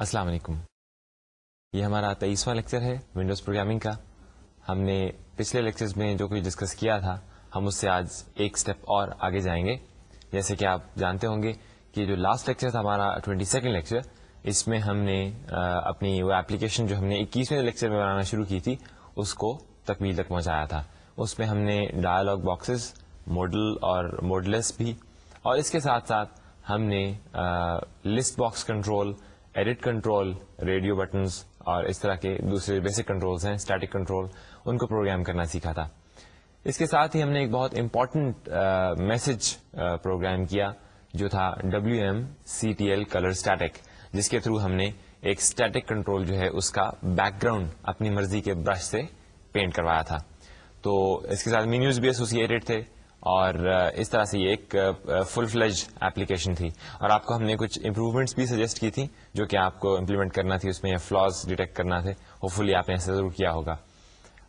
السلام علیکم۔ یہ ہمارا تیئیسواں لیکچر ہے ونڈوز پروگرامنگ کا۔ ہم نے پچھلے لیکچر میں جو کچھ ڈسکس کیا تھا، ہم اس سے آج ایک اسٹیپ اور آگے جائیں گے۔ جیسے کہ آپ جانتے ہوں گے کہ جو لاسٹ لیکچر تھا ہمارا ٹوینٹی سیکنڈ لیکچر اس میں ہم نے اپنی وہ اپلیکیشن جو ہم نے اکیسویں لیکچر میں بنانا شروع کی تھی، اس کو تکمیل تک پہنچایا تھا۔ اس میں ہم نے ڈائلاگ باکسز ماڈل اور موڈلس بھی، اور اس کے ساتھ ساتھ ہم نے list box control edit control, radio buttons اور اس طرح کے دوسرے بیسک کنٹرولز ہیں اسٹیٹک کنٹرول ان کو پروگرام کرنا سیکھا تھا۔ اس کے ساتھ ہی ہم نے ایک بہت امپورٹنٹ میسج پروگرام کیا جو تھا W M C T L colour static جس کے تھرو ہم نے ایک اسٹیٹک کنٹرول جو ہے اس کا بیک گراؤنڈ اپنی مرضی کے برش سے پینٹ کروایا تھا۔ تو اس کے ساتھ مینیوز بھی ایسوسیٹیڈ تھے۔ اور اس طرح سے یہ ایک فل فلج ایپلیکیشن تھی۔ اور آپ کو ہم نے کچھ امپروومنٹس بھی سجیسٹ کی تھی جو کہ آپ کو امپلیمنٹ کرنا تھی، اس میں فلاز ڈیٹیکٹ کرنا تھے۔ ہوپ فلی آپ نے ایسا ضرور کیا ہوگا۔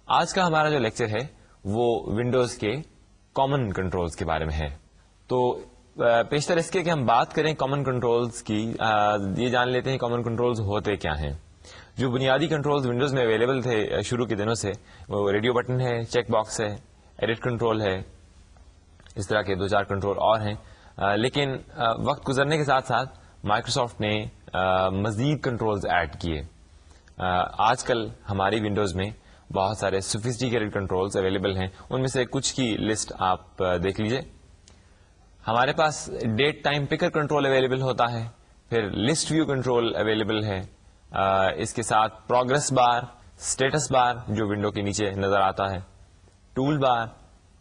آج کا ہمارا جو لیکچر ہے، وہ ونڈوز کے کامن کنٹرولز کے بارے میں ہے۔ تو پیشتر اس کے کہ ہم بات کریں کامن کنٹرولز کی یہ جان لیتے ہیں کامن کنٹرولز ہوتے کیا ہیں۔ جو بنیادی کنٹرولز ونڈوز میں اویلیبل تھے شروع کے دنوں سے، وہ ریڈیو بٹن ہے چیک باکس ہے ایڈٹ کنٹرول ہے اس طرح کے دو چار کنٹرول اور ہیں۔ لیکن وقت گزرنے کے ساتھ ساتھ مائکروسافٹ نے مزید کنٹرولز ایڈ کیے۔ آج کل ہماری ونڈوز میں بہت سارے سوفیسٹیکیٹڈ کنٹرولز اویلیبل ہیں۔ ان میں سے کچھ کی لسٹ آپ دیکھ لیجیے۔ ہمارے پاس date time picker control available ہوتا ہے۔ پھر لسٹ ویو کنٹرول اویلیبل ہے۔ اس کے ساتھ پروگرس بار اسٹیٹس بار جو ونڈو کے نیچے نظر آتا ہے۔ ٹول بار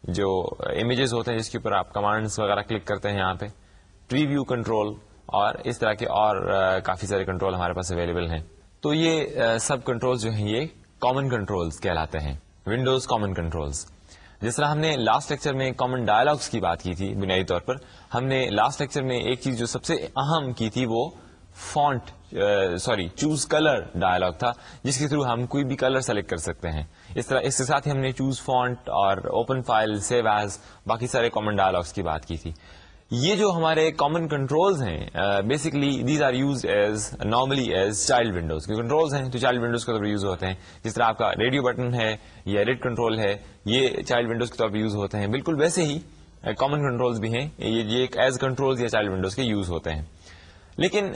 جو امیجز ہوتے ہیں جس کے اوپر آپ کمانڈس وغیرہ کلک کرتے ہیں یہاں پہ ٹری ویو کنٹرول اور اس طرح کے اور کافی سارے کنٹرول ہمارے پاس اویلیبل ہیں۔ تو یہ سب کنٹرول جو ہیں یہ کامن کنٹرولز کہلاتے ہیں۔ ونڈوز کامن کنٹرولز جس طرح ہم نے لاسٹ لیکچر میں کامن ڈائلگس کی بات کی تھی بنیادی طور پر، ہم نے لاسٹ لیکچر میں ایک چیز جو سب سے اہم کی تھی وہ font sorry choose colour dialog تھا جس کے تھرو ہم کوئی بھی کلر سلیکٹ کر سکتے ہیں۔ اس طرح اس کے ساتھ ہی ہم نے چوز فونٹ اور اوپن فائل سیو ایز باقی سارے کامن ڈائلگس کی بات کی تھی۔ یہ جو ہمارے کامن کنٹرولز ہیں basically these are use as normally as child windows کے کنٹرولز ہیں، جو چائلڈ ونڈوز کے طور پر یوز ہوتے ہیں۔ جس طرح آپ کا ریڈیو بٹن ہے یا ایڈٹ کنٹرول ہے، یہ چائلڈ ونڈوز کے طور پر یوز ہوتے ہیں۔ بالکل ویسے ہی uh, کامن کنٹرولز بھی ہیں۔ یہ ایز کنٹرول یا چائلڈ ونڈوز کے یوز ہوتے ہیں۔ لیکن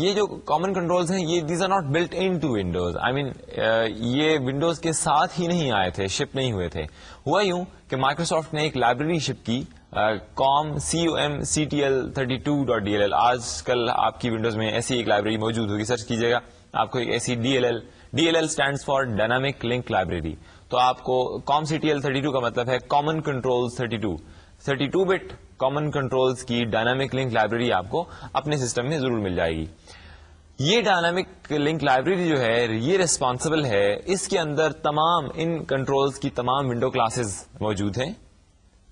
یہ جو کامن کنٹرولز ہیں، یہ these are not built in to Windows I mean یہ ونڈوز کے ساتھ ہی نہیں آئے تھے شپ نہیں ہوئے تھے۔ ہوا یوں کہ مائکروسافٹ نے ایک لائبریری شپ کی com C O M C T L thirty two dot D L L آج کل آپ کی ونڈوز میں ایسی ایک لائبریری موجود ہوگی سرچ کیجیے گا۔ آپ کو ایک ایسی D L L D L L stand for dynamic link library تو آپ کو com C T L thirty two کا مطلب ہے common control thirty two thirty two bit common controls کی ڈائنامک لنک لائبریری آپ کو اپنے سسٹم میں ضرور مل جائے گی۔ یہ ڈائنامک لنک لائبریری جو ہے، یہ ریسپانسبل ہے۔ اس کے اندر تمام ان کنٹرولز کی تمام ونڈو کلاسز موجود ہیں۔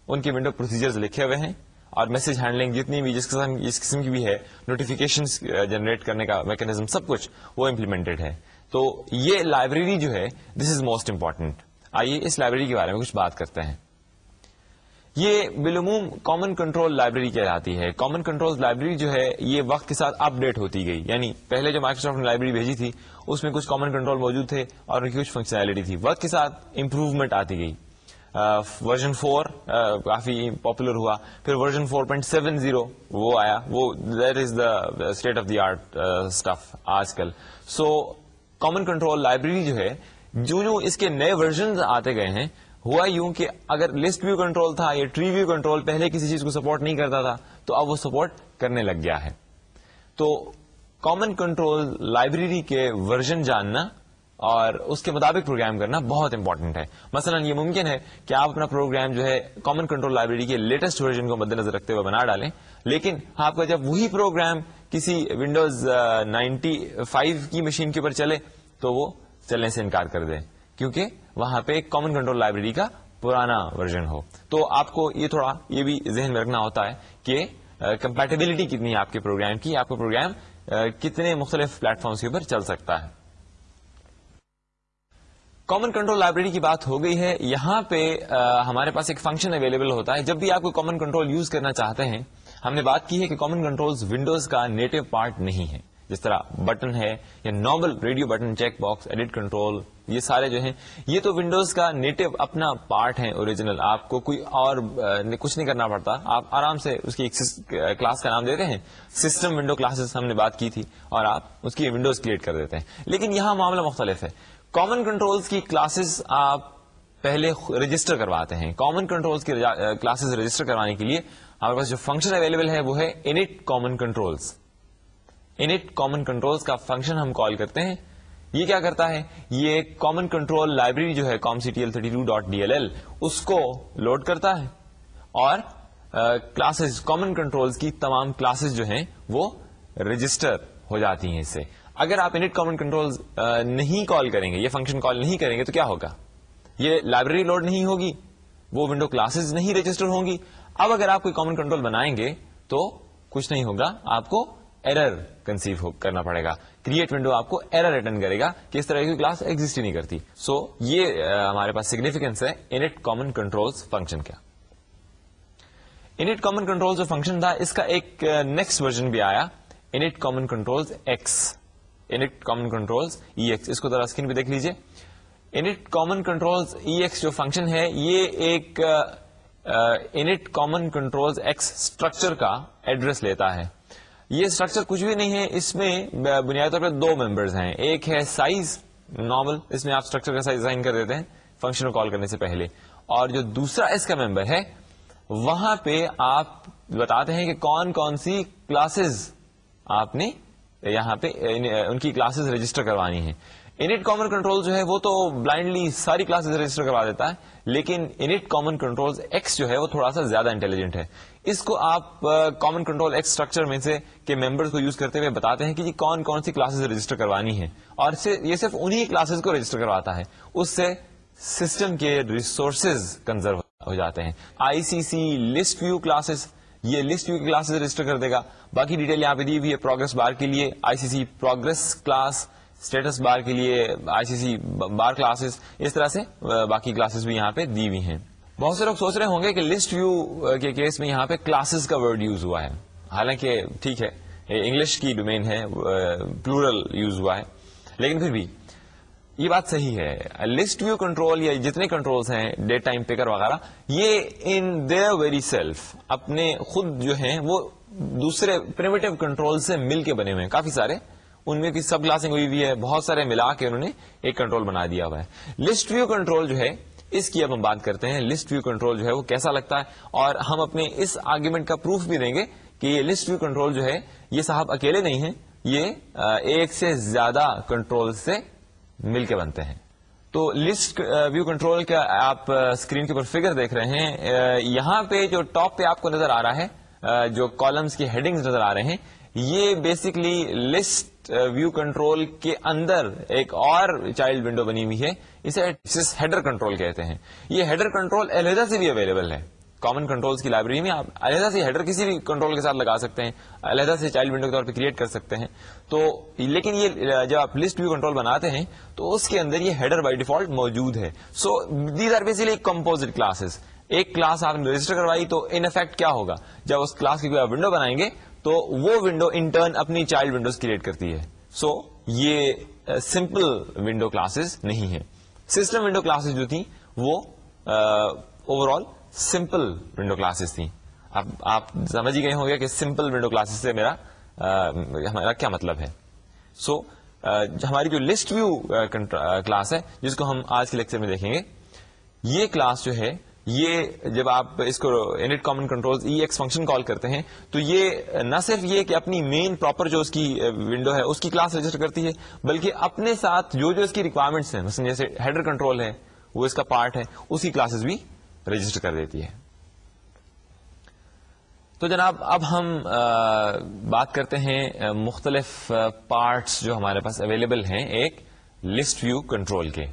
ان کے ونڈو پروسیجرز لکھے ہوئے ہیں اور میسج ہینڈلنگ جتنی بھی جس قسم جس قسم کی بھی ہے نوٹیفیکیشن جنریٹ uh, کرنے کا میکنیزم سب کچھ وہ امپلیمنٹڈ ہے۔ تو یہ لائبریری جو ہے دس از موسٹ امپورٹنٹ آئیے اس لائبریری کے بارے میں کچھ بات کرتے ہیں۔ یہ بالعموم کامن کنٹرول لائبریری کہلاتی ہے۔ کامن کنٹرول لائبریری جو ہے، یہ وقت کے ساتھ اپ ڈیٹ ہوتی گئی۔ یعنی پہلے جو مائکروسافٹ نے لائبریری بھیجی تھی، اس میں کچھ کامن کنٹرول موجود تھے اور ان کی کچھ فنکشنلٹی تھی۔ وقت کے ساتھ امپروومنٹ آتی گئی۔ ورژن فور کافی پاپولر ہوا۔ پھر version four point seven zero وہ آیا۔ وہ that is the state of the art stuff آج کل۔ سو کامن کنٹرول لائبریری جو ہے، جو جو اس کے نئے ورژن آتے گئے ہیں ہوا یوں کہ اگر لسٹ ویو کنٹرول تھا یا ٹری ویو کنٹرول پہلے کسی چیز کو سپورٹ نہیں کرتا تھا، تو اب وہ سپورٹ کرنے لگ گیا ہے۔ تو کامن کنٹرول لائبریری کے ورژن جاننا اور اس کے مطابق پروگرام کرنا بہت امپورٹنٹ ہے۔ مثلا یہ ممکن ہے کہ آپ اپنا پروگرام جو ہے کامن کنٹرول لائبریری کے لیٹسٹ ورژن کو مد نظر رکھتے ہوئے بنا ڈالیں، لیکن آپ کا جب وہی پروگرام کسی ونڈوز نائنٹی فائیو کی مشین کے اوپر چلے، تو وہ چلنے سے انکار کر دیں کیونکہ وہاں پہ ایک کامن کنٹرول لائبریری کا پرانا ورژن ہو۔ تو آپ کو یہ تھوڑا یہ بھی ذہن میں رکھنا ہوتا ہے کہ کمپیٹیبلٹی کتنی ہے آپ کے پروگرام کی، آپ کا پروگرام کتنے مختلف پلیٹ فارمس کے اوپر چل سکتا ہے۔ کامن کنٹرول لائبریری کی بات ہو گئی ہے، یہاں پہ ہمارے پاس ایک فنکشن اویلیبل ہوتا ہے۔ جب بھی آپ کو کامن کنٹرول یوز کرنا چاہتے ہیں، ہم نے بات کی ہے کہ کامن کنٹرول ونڈوز کا نیٹو پارٹ نہیں ہے۔ جس طرح بٹن ہے یا normal radio button, check box, edit control, یہ سارے جو ہیں، یہ تو ونڈوز کا نیٹو اپنا پارٹ ہے اوریجنل۔ آپ کو کوئی اور کچھ نہیں کرنا پڑتا۔ آپ آرام سے اس کی کلاس کا نام دیتے ہیں۔ سسٹم ونڈو کلاسز ہم نے بات کی تھی اور آپ اس کی ونڈوز کریٹ کر دیتے ہیں۔ لیکن یہاں معاملہ مختلف ہے۔ کامن کنٹرولز کی کلاسز آپ پہلے رجسٹر کرواتے ہیں۔ کامن کنٹرولز کی کلاسز رجسٹر کروانے کے لیے ہمارے پاس جو فنکشن اویلیبل ہے، وہ ہے init common controls init common controls کا فنکشن ہم کال کرتے ہیں۔ یہ کیا کرتا ہے؟ یہ کامن کنٹرول لائبریری جو ہے com C T L thirty two dot D L L اس کو لوڈ کرتا ہے۔ اور کلاسز کامن کنٹرول کی تمام کلاسز جو ہیں، وہ رجسٹر ہو جاتی ہیں اس سے۔ اگر آپ انٹ کامن کنٹرول نہیں کال کریں گے، یہ فنکشن کال نہیں کریں گے، تو کیا ہوگا؟ یہ لائبریری لوڈ نہیں ہوگی، وہ ونڈو کلاسز نہیں رجسٹر ہوں گی۔ اب اگر آپ کوئی کامن کنٹرول بنائیں گے، تو کچھ نہیں ہوگا۔ آپ کو ایرر کنسیو کرنا پڑے گا۔ کریٹ ونڈو آپ کو ایرر ریٹرن کرے گا کہ اس طرح کی کلاس ایگزٹ ہی نہیں کرتی۔ سو so, یہ ہمارے پاس سگنیفیکینس ہے انٹ کامن کنٹرول فنکشن کیا۔ انٹ کامن کنٹرول جو فنکشن تھا اس کا ایک نیکسٹ ورژن بھی آیا۔ Init common control ex init common control E X اس کو ذرا اسکرین پہ دیکھ لیجیے init common control E X جو فنکشن ہے یہ ایک init common control ex structure کا ایڈریس لیتا ہے۔ یہ اسٹرکچر کچھ بھی نہیں ہے، اس میں بنیادی طور پہ دو ممبرز ہیں۔ ایک ہے سائز نارمل اس میں آپ اسٹرکچر کا سائز ڈیزائن کر دیتے ہیں فنکشن کو کال کرنے سے پہلے۔ اور جو دوسرا اس کا ممبر ہے، وہاں پہ آپ بتاتے ہیں کہ کون کون سی کلاسز آپ نے یہاں پہ یعنی ان کی کلاسز رجسٹر کروانی ہے انٹ کامن کنٹرول جو ہے وہ تو بلائنڈلی ساری کلاسز رجسٹر کروا دیتا ہے، لیکن انٹ کامن کنٹرول ایکس جو ہے وہ تھوڑا سا زیادہ انٹیلیجنٹ ہے۔ اس کو آپ کامن کنٹرول ایکس اسٹرکچر میں سے کے ممبرس کو یوز کرتے ہوئے بتاتے ہیں کہ یہ کون کون سی کلاسز رجسٹر کروانی ہے اور یہ صرف انہی کلاسز کو رجسٹر کرواتا ہے۔ اس سے سسٹم کے ریسورسز کنزرو ہو جاتے ہیں۔ I C C list view classes یہ لسٹ ویو کلاسز رجسٹر کر دے گا۔ باقی ڈیٹیل یہاں پہ دی ہوئی ہے پروگرس بار کے لیے۔ I C C progress class status bar کے لیے I C C bar classes اس طرح سے باقی کلاسز بھی یہاں پہ دی ہوئی ہیں۔ بہت سے لوگ سوچ رہے ہوں گے کہ لسٹ ویو کے کیس میں یہاں پہ کلاسز کا ورڈ یوز ہوا ہے۔ حالانکہ ٹھیک ہے انگلش کی ڈومین ہے پلورل یوز ہوا ہے۔ لیکن پھر بھی یہ بات صحیح ہے۔ لسٹ ویو کنٹرول یا جتنے کنٹرولز ہیں ڈیٹ ٹائم پیکر وغیرہ، یہ ان دیئر ویری سیلف اپنے خود جو ہیں، وہ دوسرے پریمیٹو کنٹرول سے مل کے بنے ہوئے ہیں۔ کافی سارے ان میں سب کلاسنگ ہوئی ہوئی ہے، بہت سارے ملا کے انہوں نے ایک کنٹرول بنا دیا ہوا ہے۔ لسٹ ویو کنٹرول جو ہے، اس کی اب ہم بات کرتے ہیں۔ لسٹ ویو کنٹرول جو ہے، وہ کیسا لگتا ہے؟ اور ہم اپنے اس آرگیومنٹ کا پروف بھی دیں گے کہ یہ لسٹ ویو کنٹرول جو ہے، یہ صاحب اکیلے نہیں ہیں، یہ ایک سے زیادہ کنٹرول سے مل کے بنتے ہیں۔ تو لسٹ ویو کنٹرول کا آپ اسکرین کے اوپر فگر دیکھ رہے ہیں۔ یہاں پہ جو ٹاپ پہ آپ کو نظر آ رہا ہے جو کالمس کی ہیڈنگ نظر آ رہے ہیں، یہ basically list Uh, view control کے اندر ایک اور چائلڈ ونڈو بنی ہوئی ہے، اسے ہیڈر کنٹرول کہتے ہیں۔ یہ ہیڈر کنٹرول علیحدہ سے بھی اویلیبل ہے۔ کامن کنٹرول کی لائبریری میں آپ علیحدہ سے ہیڈر کسی بھی کنٹرول کے ساتھ لگا سکتے ہیں، علیحدہ سے چائلڈ ونڈو کے طور پہ کریٹ کر سکتے ہیں۔ تو لیکن یہ uh, جب آپ لسٹ ویو کنٹرول بناتے ہیں، تو اس کے اندر یہ ہیڈر بائی ڈیفالٹ موجود ہے۔ So these are basically composite classes ایک کلاس آپ نے رجسٹر کروائی تو ان افیکٹ کیا ہوگا؟ جب اس کلاس کی کوئی آپ ونڈو بنائیں گے تو وہ ونڈو انٹرن اپنی چائلڈ ونڈوز کریٹ کرتی ہے. سو so, یہ سمپل ونڈو کلاسز نہیں ہے سسٹم ونڈو کلاسز جو تھیں وہ overall simple window classes تھیں. اب آپ سمجھ ہی گئے ہوں گے کہ سمپل ونڈو کلاسز سے میرا uh, ہمارا کیا مطلب ہے. سو uh, ہماری جو لسٹ ویو کلاس ہے جس کو ہم آج کے لیکچر میں دیکھیں گے یہ کلاس جو ہے یہ جب آپ اس کو init common control E X function call کرتے ہیں، تو یہ نہ صرف یہ کہ اپنی مین پراپر جو اس کی uh, ونڈو ہے، اس کی کلاس رجسٹر کرتی ہے، بلکہ اپنے ساتھ جو جو اس کی ریکوائرمنٹس ہیں، مثلا جیسے ہیڈر کنٹرول ہے، وہ اس کا پارٹ ہے، اسی کلاسز بھی رجسٹر کر دیتی ہے۔ تو جناب، اب ہم بات کرتے ہیں مختلف پارٹس جو ہمارے پاس اویلیبل ہیں، ایک لسٹ ویو کنٹرول کے۔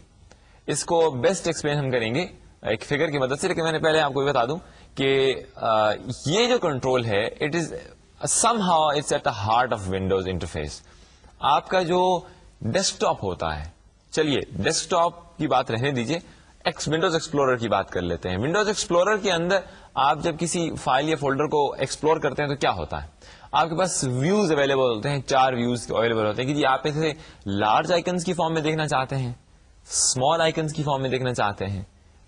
اس کو بیسٹ ایکسپلین ہم کریں گے۔ ایک فگر کی مدد سے، لیکن میں نے پہلے آپ کو یہ بتا دوں کہ یہ جو کنٹرول ہے it is somehow it's at the heart of windows interface آپ کا جو ڈیسک ٹاپ ہوتا ہے، چلیے ڈیسک ٹاپ کی بات رہنے دیجیے ونڈوز ایکسپلورر کی بات کر لیتے ہیں۔ ونڈوز ایکسپلورر کے اندر آپ جب کسی فائل یا فولڈر کو ایکسپلور کرتے ہیں تو کیا ہوتا ہے؟ آپ کے پاس ویوز اویلیبل ہوتے ہیں، چار ویوز اویلیبل ہوتے ہیں کہ جی آپ اسے لارج آئکنس کی فارم میں دیکھنا چاہتے ہیں اسمال آئکنس کی فارم میں دیکھنا چاہتے ہیں۔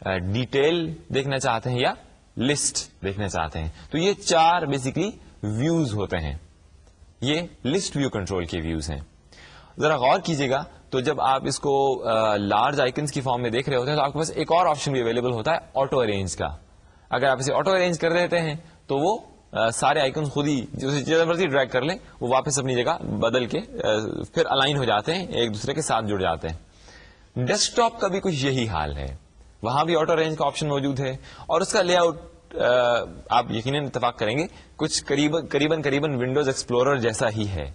ڈیٹیل دیکھنا چاہتے ہیں یا لسٹ دیکھنا چاہتے ہیں۔ تو یہ چار بیسکلی ویوز ہوتے ہیں۔ یہ لسٹ ویو کنٹرول کے ویوز ہیں۔ ذرا غور کیجیے گا۔ تو جب آپ اس کو لارج آئکنس کی فارم میں دیکھ رہے ہوتے ہیں تو آپ کے پاس ایک اور آپشن بھی اویلیبل ہوتا ہے آٹو ارینج کا۔ اگر آپ اسے آٹو ارینج کر دیتے ہیں تو وہ سارے آئکن خود ہی جتنا مرضی ڈریک کر لیں، وہ واپس اپنی جگہ بدل کے پھر الائن ہو جاتے ہیں، ایک دوسرے کے ساتھ جڑ جاتے ہیں۔ ڈیسک ٹاپ کا بھی کچھ یہی حال ہے۔ وہاں بھی آٹو رینج کا آپشن موجود ہے اور اس کا لے آؤٹ آپ یقیناً اتفاق کریں گے، کچھ قریباً قریباً ونڈوز ایکسپلورر جیسا ہی ہے۔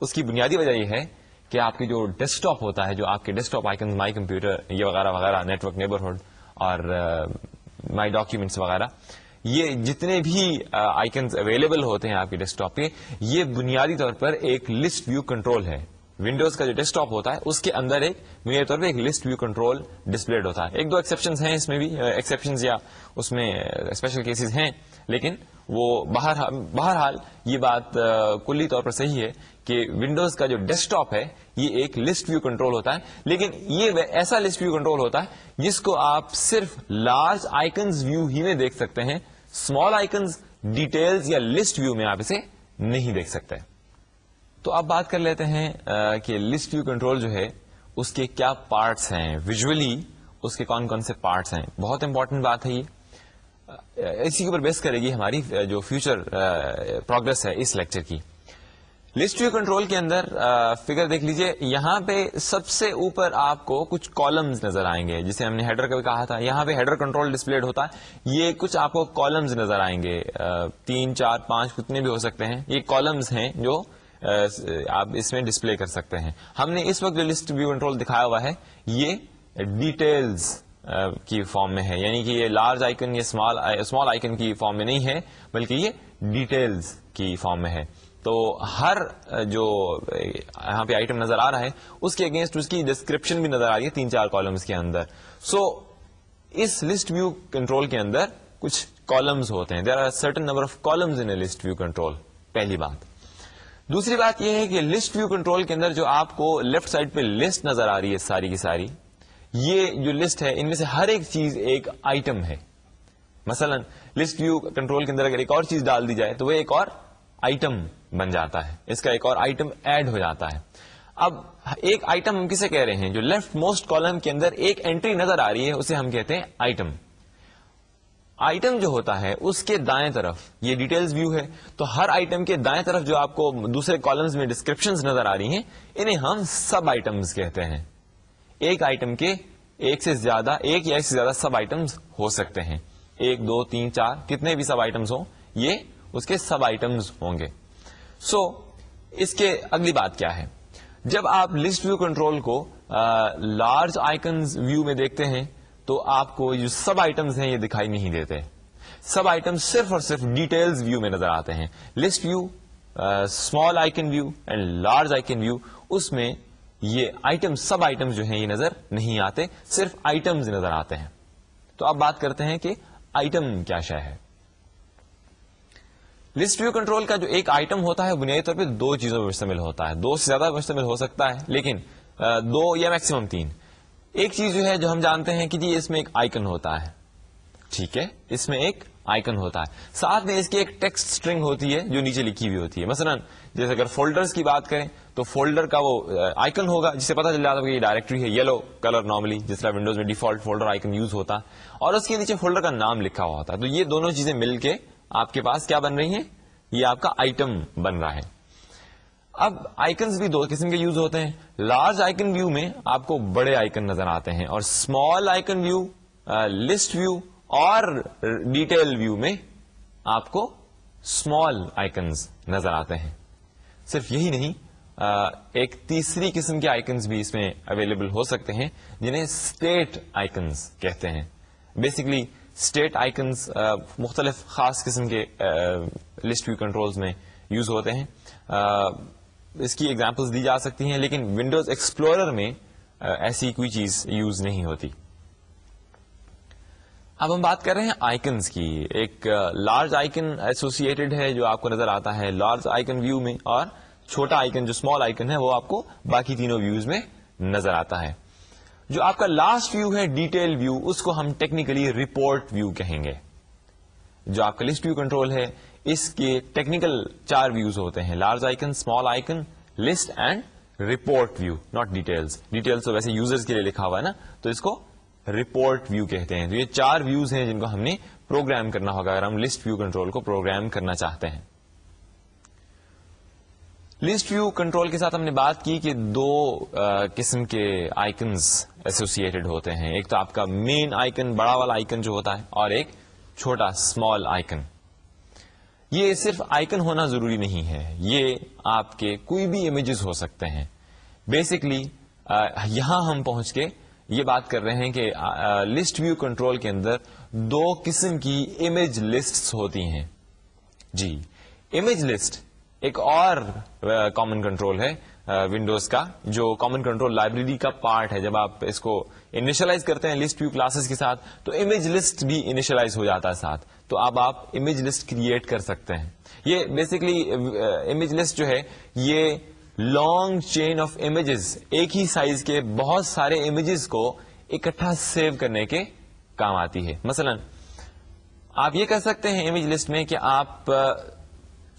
اس کی بنیادی وجہ یہ ہے کہ آپ کی جو ڈیسک ٹاپ ہوتا ہے، جو آپ کے desktop icon my computer یہ وغیرہ وغیرہ نیٹورک نیبرہڈ اور مائی ڈاکیومینٹس وغیرہ، یہ جتنے بھی آئکنس اویلیبل ہوتے ہیں آپ کے ڈیسک ٹاپ پہ یہ بنیادی طور پر ایک لسٹ ویو کنٹرول ہے۔ ونڈوز کا جو ڈیسک ٹاپ ہوتا ہے، اس کے اندر ایک بنیادی طور پہ ایک لسٹ ویو کنٹرول ڈسپلڈ ہوتا ہے۔ ایک دو ایکسپشن ہیں اس میں بھی ایکسپشن یا اس میں اسپیشل کیسز ہیں، لیکن وہ بہرحال یہ بات کلی طور پر صحیح ہے کہ ونڈوز کا جو ڈیسک ٹاپ ہے، یہ ایک لسٹ ویو کنٹرول ہوتا ہے۔ لیکن یہ ایسا لسٹ ویو کنٹرول ہوتا ہے جس کو آپ صرف لارج آئکنز ویو ہی میں دیکھ سکتے ہیں۔ اسمال آئکنز ڈیٹیلز یا لسٹ ویو میں آپ اسے نہیں دیکھ سکتے۔ تو اب بات کر لیتے ہیں کہ لسٹ ویو کنٹرول جو ہے، اس کے کیا پارٹس ہیں؟ ویژلی اس کے کون کون سے پارٹس ہیں؟ بہت امپورٹنٹ بات ہے یہ۔ اسی کے اوپر بیس کرے گی ہماری جو فیوچر پروگرس ہے اس لیکچر کی۔ لسٹ ویو کنٹرول کے اندر فگر دیکھ لیجیے، یہاں پہ سب سے اوپر آپ کو کچھ کالمز نظر آئیں گے۔ جسے ہم نے ہیڈر کا بھی کہا تھا، یہاں پہ ہیڈر کنٹرول ڈسپلڈ ہوتا ہے۔ یہ کچھ آپ کو کالمز نظر آئیں گے۔ تین، چار، پانچ، کتنے بھی ہو سکتے ہیں۔ یہ کالمز ہیں جو آپ اس میں ڈسپلے کر سکتے ہیں۔ ہم نے اس وقت جو لسٹ ویو کنٹرول دکھایا ہوا ہے یہ ڈیٹیلز کی فارم میں ہے۔ یعنی کہ یہ لارج آئکن یا اسمال آئکن کی فارم میں نہیں ہے بلکہ یہ ڈیٹیلز کی فارم میں ہے۔ تو ہر جو یہاں پہ آئٹم نظر آ رہا ہے اس کے اگینسٹ اس کی ڈسکرپشن بھی نظر آ رہی ہے تین چار کالمس کے اندر۔ سو so, اس لسٹ ویو کنٹرول کے اندر کچھ کالمز ہوتے ہیں۔ There are certain number of columns in list view control پہلی بات۔ دوسری بات یہ ہے کہ لسٹ ویو کنٹرول کے اندر جو آپ کو لیفٹ سائڈ پہ لسٹ نظر آ رہی ہے ساری کی ساری، یہ جو لسٹ ہے، ان میں سے ہر ایک چیز ایک آئٹم ہے۔ مثلا لسٹ ویو کنٹرول کے اندر اگر ایک اور چیز ڈال دی جائے تو وہ ایک اور آئٹم بن جاتا ہے۔ اس کا ایک اور آئٹم ایڈ ہو جاتا ہے۔ اب ایک آئٹم ہم کسے کہہ رہے ہیں؟ جو لیفٹ موسٹ کالم کے اندر ایک اینٹری نظر آ رہی ہے، اسے ہم کہتے ہیں آئٹم آئٹم جو ہوتا ہے اس کے دائیں طرف یہ ڈیٹیلز ویو ہے تو ہر آئٹم کے دائیں طرف جو آپ کو دوسرے کالمز میں ڈسکرپشن نظر آ رہی ہیں انہیں ہم سب آئٹمز کہتے ہیں۔ ایک آئٹم کے ایک سے زیادہ ایک یا ایک سے زیادہ سب آئٹمز ہو سکتے ہیں۔ ایک دو تین چار کتنے بھی سب آئٹمز ہوں یہ اس کے سب آئٹمز ہوں گے۔ سو so, اس کے اگلی بات کیا ہے؟ جب آپ لسٹ ویو کنٹرول کو لارج آئکنز ویو میں دیکھتے ہیں تو آپ کو جو سب آئٹمز ہیں، یہ دکھائی نہیں دیتے۔ سب آئٹم صرف اور صرف ڈیٹیلز ویو میں نظر آتے ہیں۔ List view small icon view and large icon view اس میں یہ آئٹم سب آئٹم جو ہیں، یہ نظر نہیں آتے، صرف آئٹمز نظر آتے ہیں۔ تو اب بات کرتے ہیں کہ آئٹم کیا شہ ہے۔ لسٹ ویو کنٹرول کا جو ایک آئٹم ہوتا ہے، بنیادی طور پہ دو چیزوں میں مشتمل ہوتا ہے۔ دو سے زیادہ مشتمل ہو سکتا ہے، لیکن دو یا میکسیمم تین۔ ایک چیز جو ہے جو ہم جانتے ہیں کہ جی اس میں ایک آئکن ہوتا ہے۔ ٹھیک ہے؟ اس میں ایک آئکن ہوتا ہے۔ ساتھ میں اس کی ایک ٹیکسٹ اسٹرنگ ہوتی ہے جو نیچے لکھی ہوئی ہوتی ہے۔ مثلا جیسے اگر فولڈرز کی بات کریں تو فولڈر کا وہ آئکن ہوگا جسے پتا چل جاتا ہے کہ یہ ڈائریکٹری ہے۔ یلو کلر نارملی جس طرح ونڈوز میں ڈیفالٹ فولڈر آئکن یوز ہوتا۔ اور اس کے نیچے فولڈر کا نام لکھا ہوا ہوتا۔ ہے تو یہ دونوں چیزیں مل کے آپ کے پاس کیا بن رہی ہیں؟ یہ آپ کا آئٹم بن رہا ہے۔ اب آئکنس بھی دو قسم کے یوز ہوتے ہیں۔ لارج آئکن ویو میں آپ کو بڑے آئکن نظر آتے ہیں اور small icon view list view اور ڈیٹیل ویو میں آپ کو اسمال آئکنز نظر آتے ہیں۔ صرف یہی نہیں ایک تیسری قسم کے آئکنز بھی اس میں اویلیبل ہو سکتے ہیں، جنہیں اسٹیٹ آئکنز کہتے ہیں۔ بیسکلی اسٹیٹ آئکنس مختلف خاص قسم کے لسٹ ویو کنٹرولز میں یوز ہوتے ہیں۔ اس کی ایگزامپلس دی جا سکتی ہیں، لیکن ونڈوز ایکسپلورر میں ایسی کوئی چیز یوز نہیں ہوتی۔ اب ہم بات کر رہے ہیں آئکنس کی۔ ایک لارج آئکن ایسوسیٹڈ ہے جو آپ کو نظر آتا ہے لارج آئکن ویو میں، اور چھوٹا آئکن جو اسمال آئکن ہے وہ آپ کو باقی تینوں ویوز میں نظر آتا ہے۔ جو آپ کا لاسٹ ویو ہے ڈیٹیل ویو اس کو ہم ٹیکنیکلی رپورٹ ویو کہیں گے۔ جو آپ کا لسٹ ویو کنٹرول ہے اس کے ٹیکنیکل چار ویوز ہوتے ہیں. Large icon small icon list and report view not details details تو ویسے یوزرز کے لیے لکھا ہوا ہے نا؟ تو اس کو رپورٹ ویو کہتے ہیں. تو یہ چار ویوز ہیں جن کو ہم نے پروگرام کرنا ہوگا. اگر ہم لسٹ ویو کنٹرول کو پروگرام کرنا چاہتے ہیں. لسٹ ویو کنٹرول کے ساتھ ہم نے بات کی کہ دو قسم کے آئکنز ایسوسیٹڈ ہوتے ہیں. ایک تو آپ کا مین آئکن بڑا والا آئکن جو ہوتا ہے اور ایک چھوٹا اسمال آئکن یہ صرف آئکن ہونا ضروری نہیں ہے۔ یہ آپ کے کوئی بھی امیجز ہو سکتے ہیں۔ بیسکلی یہاں ہم پہنچ کے یہ بات کر رہے ہیں کہ لسٹ ویو کنٹرول کے اندر دو قسم کی امیج لسٹ ہوتی ہیں۔ جی امیج لسٹ ایک اور کامن کنٹرول ہے۔ ونڈوز کا، جو کامن کنٹرول لائبریری کا پارٹ ہے۔ جب آپ اس کو انیشلائز کرتے ہیں لسٹ ویو کلاسز کے ساتھ، تو امیج لسٹ بھی انیشلائز ہو جاتا ہے ساتھ۔ تو اب آپ امیج لسٹ کریٹ کر سکتے ہیں۔ یہ بیسکلی امیج لسٹ جو ہے، یہ لانگ چین آف امیجز ایک ہی سائز کے بہت سارے امیجز کو اکٹھا سیو کرنے کے کام آتی ہے۔ مثلا، آپ یہ کہہ سکتے ہیں امیج لسٹ میں کہ آپ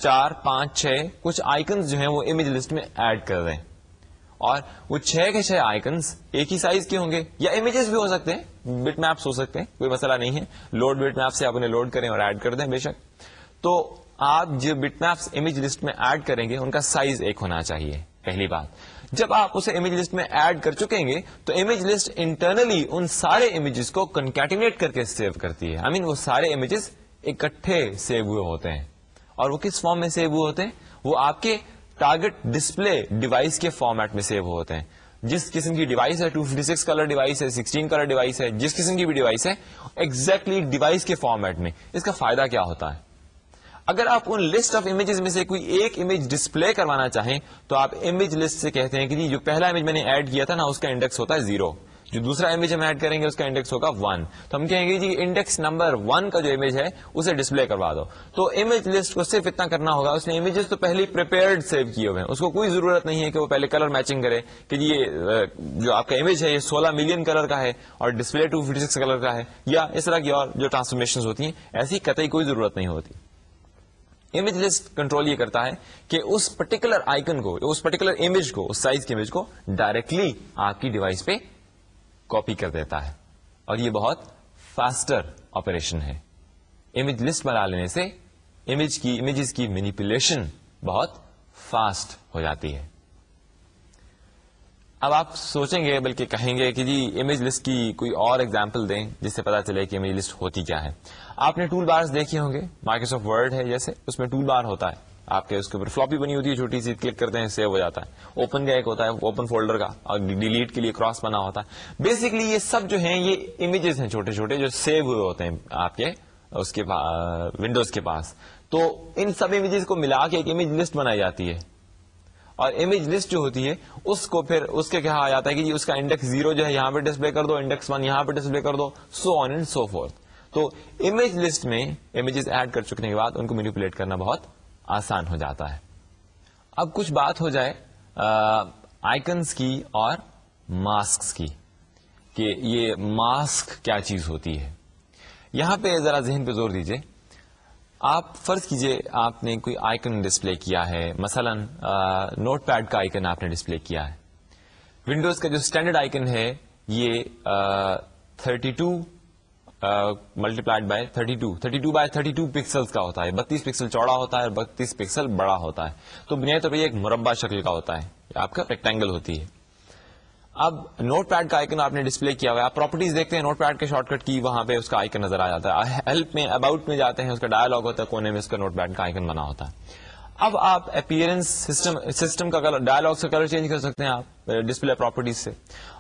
چار، پانچ، چھ، کچھ آئکنس جو ہیں وہ امیج لسٹ میں ایڈ کر دیں۔ اور وہ چھ کے چھ آئکنس ایک ہی سائز کے ہوں گے، یا امیجز بھی ہو سکتے ہیں بٹ میپس ہو سکتے ہیں، کوئی مسئلہ نہیں ہے۔ لوڈ بٹ میپ سے آپ انہیں لوڈ کریں اور ایڈ کر دیں بے شک۔ تو آپ جو بٹ میپس امیج لسٹ میں ایڈ کریں گے، ان کا سائز ایک ہونا چاہیے۔ پہلی بات۔ جب آپ اسے امیج لسٹ میں ایڈ کر چکیں گے، تو امیج لسٹ انٹرنلی ان سارے امیجز کو کنکیٹنیٹ کر کے سیو کرتی ہے۔ آئی I مین mean وہ سارے امیجز اکٹھے سیو ہوئے ہوتے ہیں۔ اور وہ کس فارم میں سیو ہوئے ہوتے ہیں؟ وہ آپ کے ٹارگیٹ ڈسپلے ڈیوائس کے فارمیٹ میں سیو ہوتے ہیں۔ جس قسم کی ڈیوائس ہے 256 کلر ڈیوائس ہے 16 کلر ڈیوائس ہے، جس قسم کی بھی ڈیوائس ہے ایگزیکٹلی exactly ڈیوائس کے فارمیٹ میں۔ اس کا فائدہ کیا ہوتا ہے؟ اگر آپ ان لسٹ آف امیجز میں سے کوئی ایک امیج ڈسپلے کروانا چاہیں، تو آپ امیج لسٹ سے کہتے ہیں کہ جی، جو پہلا امیج میں نے ایڈ کیا تھا، نا اس کا انڈیکس ہوتا ہے زیرو جو دوسرا امیج ہم ایڈ کریں گے، اس کا انڈیکس ہوگا ون تو ہم کہیں گے جی انڈیکس نمبر ون کا جو امیج ہے، اسے ڈسپلے کروا دو. تو امیج لسٹ کو صرف اتنا کرنا ہوگا، اس نے امیجز تو پہلے پریپیئرڈ سیو کیے ہوئے ہیں۔ اس کو کوئی ضرورت نہیں ہے کہ وہ پہلے کلر میچنگ کرے، کہ جی، یہ جو آپ کا امیج ہے، یہ سولہ ملین کلر کا ہے اور display two fifty six colour کا ہے، یا اس طرح کی اور جو ٹرانسفارمیشن ہوتی ہیں، ایسی قطعی کوئی ضرورت نہیں ہوتی۔ امیج لسٹ کنٹرول یہ کرتا ہے کہ اس پرٹیکولر آئکن کو، اس پرٹیکولر امیج کو، اس سائز کے امیج کو ڈائریکٹلی آپ کی ڈیوائس پہ کاپی کر دیتا ہے۔ اور یہ بہت فاسٹر آپریشن ہے۔ امیج لسٹ بنا لینے سے امیج کی امیجز کی مینیپولیشن بہت فاسٹ ہو جاتی ہے۔ اب آپ سوچیں گے بلکہ کہیں گے کہ جی امیج لسٹ کی کوئی اور ایگزامپل دیں جس سے پتا چلے کہ امیج لسٹ ہوتی کیا ہے۔ آپ نے ٹول بارز دیکھے ہوں گے۔ مائکروسافٹ ورڈ ہے جیسے، اس میں ٹول بار ہوتا ہے۔ آپ کے اس کے اوپر فلوپی بنی ہوتی ہے، چھوٹی سی کلک کرتے ہیں سیو ہو جاتا ہے۔ اوپن کا ایک ہوتا ہے؟ اوپن فولڈر کا، اور ڈیلیٹ کے لیے کراس بنا ہوتا ہے۔ بیسکلی یہ سب جو ہیں، یہ امیجز ہیں چھوٹے چھوٹے جو سیو ہوئے ہوتے ہیں آپ کے، اس کے ونڈوز کے پاس۔ تو ان سب امیجز کو ملا کے ایک امیج لسٹ بنائی جاتی ہے۔ اور امیج لسٹ جو ہوتی ہے، اس کو پھر، اس کے کہا جاتا ہے کہ جی اس کا انڈیکس زیرو جو ہے، یہاں پہ ڈسپلے کر دو انڈیکس ون یہاں پہ ڈسپلے کر دو so on and so forth تو امیج لسٹ میں امیجز ایڈ کر چکنے کے بعد ان کو مینیپولیٹ کرنا بہت آسان ہو جاتا ہے۔ اب کچھ بات ہو جائے آئکنس کی اور ماسکس کی، کہ یہ ماسک کیا چیز ہوتی ہے۔ یہاں پہ ذرا ذہن پہ زور دیجیے۔ آپ فرض کیجیے، آپ نے کوئی آئکن ڈسپلے کیا ہے۔ مثلا نوٹ پیڈ کا آئکن آپ نے ڈسپلے کیا ہے۔ ونڈوز کا جو اسٹینڈرڈ آئکن ہے، یہ 32 multiplied by thirty two thirty two by thirty two pixel کا ہوتا ہے. بتیس پکسل چوڑا ہوتا ہے اور بتیس پکسل بڑا ہوتا ہے. تو بنیادی طور پر ایک مربع شکل کا ہوتا ہے. آپ کا ریکٹینگل ہوتی ہے. اب نوٹ پیڈ کا آئکن آپ نے ڈسپلے کیا ہوا ہے. آپ پراپرٹیز دیکھتے ہیں. نوٹ پیڈ کے شارٹ کٹ کی وہاں پہ اس کا آئکن نظر آ جاتا ہے. ہیلپ میں اباؤٹ میں جاتے ہیں. اس کا ڈائلگ ہوتا ہے. کونے میں اس کا نوٹ پیڈ کا آئکن بنا ہوتا ہے. اب آپ اپیئرنس سسٹم سسٹم کا کلر ڈائلگ سے کلر چینج کر سکتے ہیں آپ ڈسپلے پراپرٹیز سے.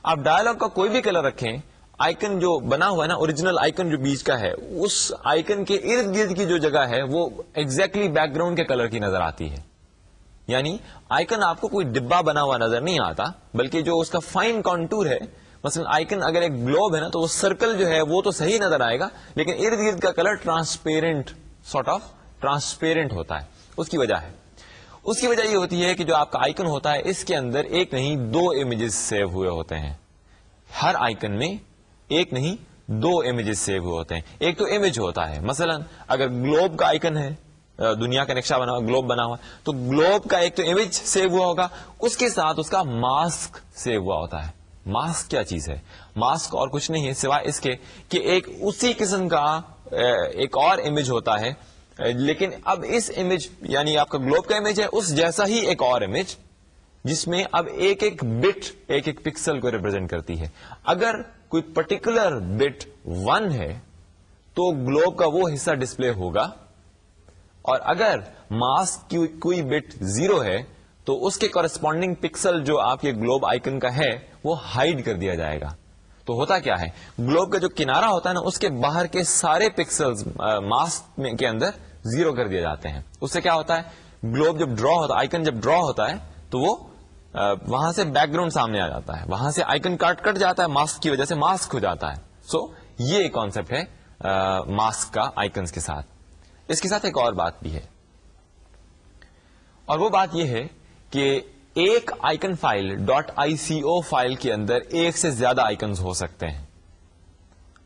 آپ ڈائلگ کا کوئی بھی کلر رکھیں آئکن جو بنا ہوا ہے نا اوریجنل آئکن جو بیچ کا ہے، اس آئکن کے ارد گرد کی جو جگہ ہے، وہ ایگزیکٹلی بیک گراؤنڈ کے کلر کی نظر آتی ہے۔ یعنی آئکن آپ کو کوئی ڈبا بنا ہوا نظر نہیں آتا، بلکہ جو اس کا فائن کانٹور ہے، مثلا آئکن اگر ایک گلوب ہے نا، تو وہ سرکل جو ہے، وہ تو صحیح نظر آئے گا، لیکن ارد گرد کا colour transparent sort of transparent ہوتا ہے۔ اس کی وجہ ہے۔ اس کی وجہ یہ ہوتی ہے کہ جو آپ کا آئکن ہوتا ہے، اس کے اندر ایک نہیں، دو امیجز سیو ہوئے ہوتے ہیں۔ ہر آئکن میں ایک نہیں، دو امیجز سیو ہوئے ہوتے ہیں۔ ایک تو امیج ہوتا ہے۔ مثلا اگر گلوب کا آئکن ہے دنیا کا نقشہ بنا ہوا گلوب بنا ہوا، تو گلوب کا ایک تو امیج سیو ہوا ہوگا۔ اس کے ساتھ اس کا ماسک سیو ہوا ہوتا ہے۔ ماسک کیا چیز ہے؟ ماسک اور کچھ نہیں ہے، سوائے اس کے کہ ایک اسی قسم کا ایک اور امیج ہوتا ہے۔ لیکن اب اس امیج یعنی آپ کا گلوب کا امیج ہے، اس جیسا ہی ایک اور امیج جس میں اب ایک ایک بٹ ایک ایک پکسل کو ریپرزینٹ کرتی ہے۔ اگر کوئی پرٹیکولر بٹ ون ہے، تو گلوب کا وہ حصہ ڈسپلے ہوگا۔ اور اگر ماسک کی کوئی بٹ زیرو ہے، تو اس کے کورسپونڈنگ پکسل جو آپ کے گلوب آئکن کا ہے، وہ ہائڈ کر دیا جائے گا۔ تو ہوتا کیا ہے؟ گلوب کا جو کنارا ہوتا ہے نا، اس کے باہر کے سارے پکسل ماسک کے اندر زیرو کر دیے جاتے ہیں۔ اس سے کیا ہوتا ہے؟ گلوب جب ڈرا ہوتا آئکن جب ڈرا ہوتا ہے، تو وہ وہاں سے بیک گراؤنڈ سامنے آ جاتا ہے۔ وہاں سے آئکن کٹ کٹ جاتا ہے ماسک کی وجہ سے ماسک ہو جاتا ہے۔ سو so, یہ کانسپٹ ہے ماسک کا آئکنس کے ساتھ۔ اس کے ساتھ ایک اور بات بھی ہے۔ اور وہ بات یہ ہے کہ ایک icon file dot I C O file کے اندر ایک سے زیادہ آئکنز ہو سکتے ہیں۔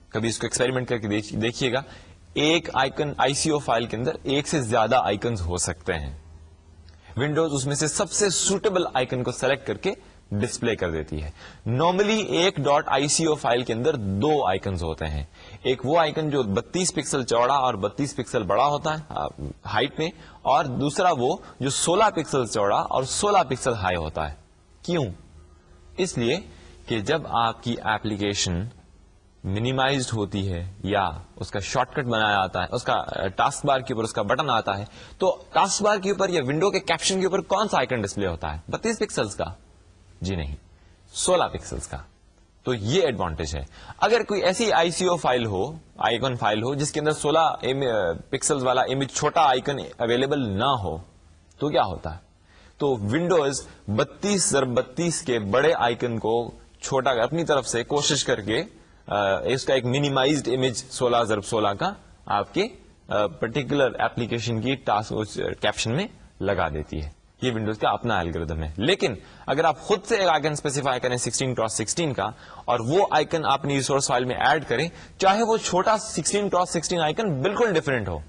کبھی اس کو ایکسپیریمنٹ کر کے دیکھیے گا۔ ایک آئکن آئی سی او فائل کے اندر ایک سے زیادہ آئکنز ہو سکتے ہیں۔ ونڈوز اس میں سے سب سے سوٹیبل آئکن کو سلیکٹ کر کے ڈسپلے کر دیتی ہے۔ نارملی ایک dot I C O file کے اندر دو آئکنز ہوتے ہیں۔ ایک وہ آئکن جو بتیس پکسل چوڑا اور بتیس پکسل بڑا ہوتا ہے ہائٹ میں، اور دوسرا وہ جو سولہ پکسل چوڑا اور سولہ پکسل ہائی ہوتا ہے۔ کیوں؟ اس لیے کہ جب آپ کی ایپلیکیشن منیمائزڈ ہوتی ہے یا اس کا شارٹ کٹ بنایا آتا ہے، اس کا uh, ٹاسک بار کے اوپر اس کا بٹن آتا ہے۔ تو ٹاسک بار کے اوپر یا ونڈو کے کیپشن کے اوپر کون سا آئکن ڈسپلے ہوتا ہے؟ بتیس پکسلس کا۔ جی نہیں، سولہ پکسلس کا۔ تو یہ ایڈوانٹیج ہے۔ اگر کوئی ایسی آئی سی او فائل ہو آئکن فائل ہو، جس کے اندر سولہ پکسل uh, والا امیج چھوٹا آئکن اویلیبل نہ ہو، تو کیا ہوتا ہے؟ تو ونڈوز بتیس ضرب بتیس کے بڑے آئکن کو چھوٹا، اپنی طرف سے کوشش کر کے اس کا ایک منیمائزڈ امیج سولہ ضرب سولہ کا آپ کے پرٹیکولر ایپلیکیشن کی ٹاسک کیپشن میں لگا دیتی ہے۔ یہ ونڈوز کا اپنا الگریدم ہے۔ لیکن اگر آپ خود سے ایک آئکن اسپیسیفائی کریں سکسٹین کراس سکسٹین کا، اور وہ آئکن آپ اپنی ریسورس فائل میں ایڈ کریں، چاہے وہ چھوٹا سکسٹین کراس سکسٹین آئکن بالکل ڈفرینٹ ہو۔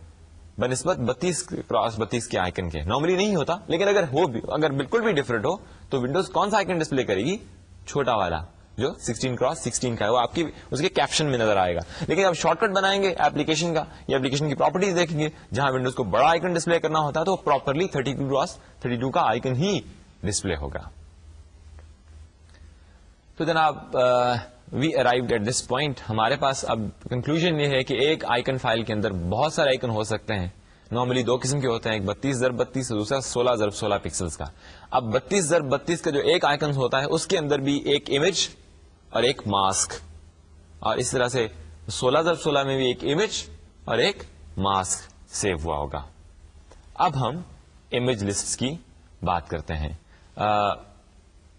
بنسبت بتیس کراس بتیس کے آئکن کے۔ نارملی نہیں ہوتا، لیکن اگر ہو بھی، اگر بالکل بھی ڈفرینٹ ہو، تو ونڈوز کون سا آئکن ڈسپلے کرے گی؟ چھوٹا والا۔ جو 16 کراس 16 کا ہے، وہ آپ کی اس کے کیپشن میں نظر آئے گا۔ لیکن اب شارٹ کٹ بنائیں گے ایپلیکیشن کا، یا ایپلیکیشن کی پراپرٹیز دیکھیں گے، جہاں ونڈوز کو بڑا آئکن ڈسپلے کرنا ہوتا ہے تو پراپرلی 32 کراس 32 کا آئکن ہی ڈسپلے ہوگا۔ تو جناب we arrived at this point ہمارے پاس اب کنکلوژن یہ ہے کہ ایک آئکن فائل کے اندر بہت سارے آئکن ہو سکتے ہیں۔ نارملی دو قسم کے ہوتے ہیں، ایک بتیس ضرب بتیس، دوسرا سولہ ضرب سولہ پکسلس کا۔ اب بتیس ضرب بتیس کا جو ایک آئکن ہوتا ہے، اس کے اندر بھی ایک امیج اور ایک ماسک۔ اور اس طرح سے سولہ در سولہ میں بھی ایک امیج اور ایک ماسک سیو ہوا ہوگا۔ اب ہم امیج لسٹ کی بات کرتے ہیں۔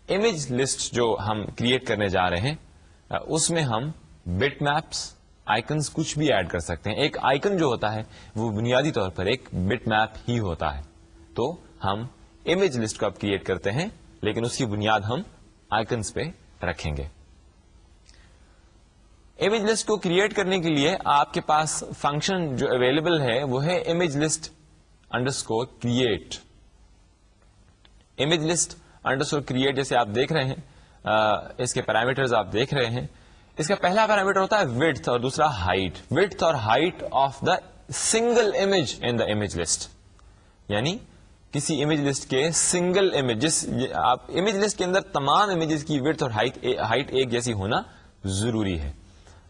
امیج لسٹ جو ہم کریٹ کرنے جا رہے ہیں اس میں ہم بٹ میپس آئکنس کچھ بھی ایڈ کر سکتے ہیں۔ ایک آئکن جو ہوتا ہے، وہ بنیادی طور پر ایک بٹ میپ ہی ہوتا ہے۔ تو ہم امیج لسٹ کو اب کریٹ کرتے ہیں، لیکن اس کی بنیاد ہم آئکنس پہ رکھیں گے۔ امیج لسٹ کو کریٹ کرنے کے لیے آپ کے پاس فنکشن جو اویلیبل ہے وہ ہے image list underscore create image list underscore create جیسے آپ دیکھ رہے ہیں اس کے پیرامیٹر آپ دیکھ رہے ہیں۔ اس کا پہلا پیرامیٹر ہوتا ہے وڈ اور دوسرا ہائٹ وڈ اور height of the single image in the image list یعنی کسی امیج لسٹ کے سنگل امیج جس آپ امیج لسٹ کے اندر تمام امیجز کی وڈ اور ہائٹ ایک جیسی ہونا ضروری ہے۔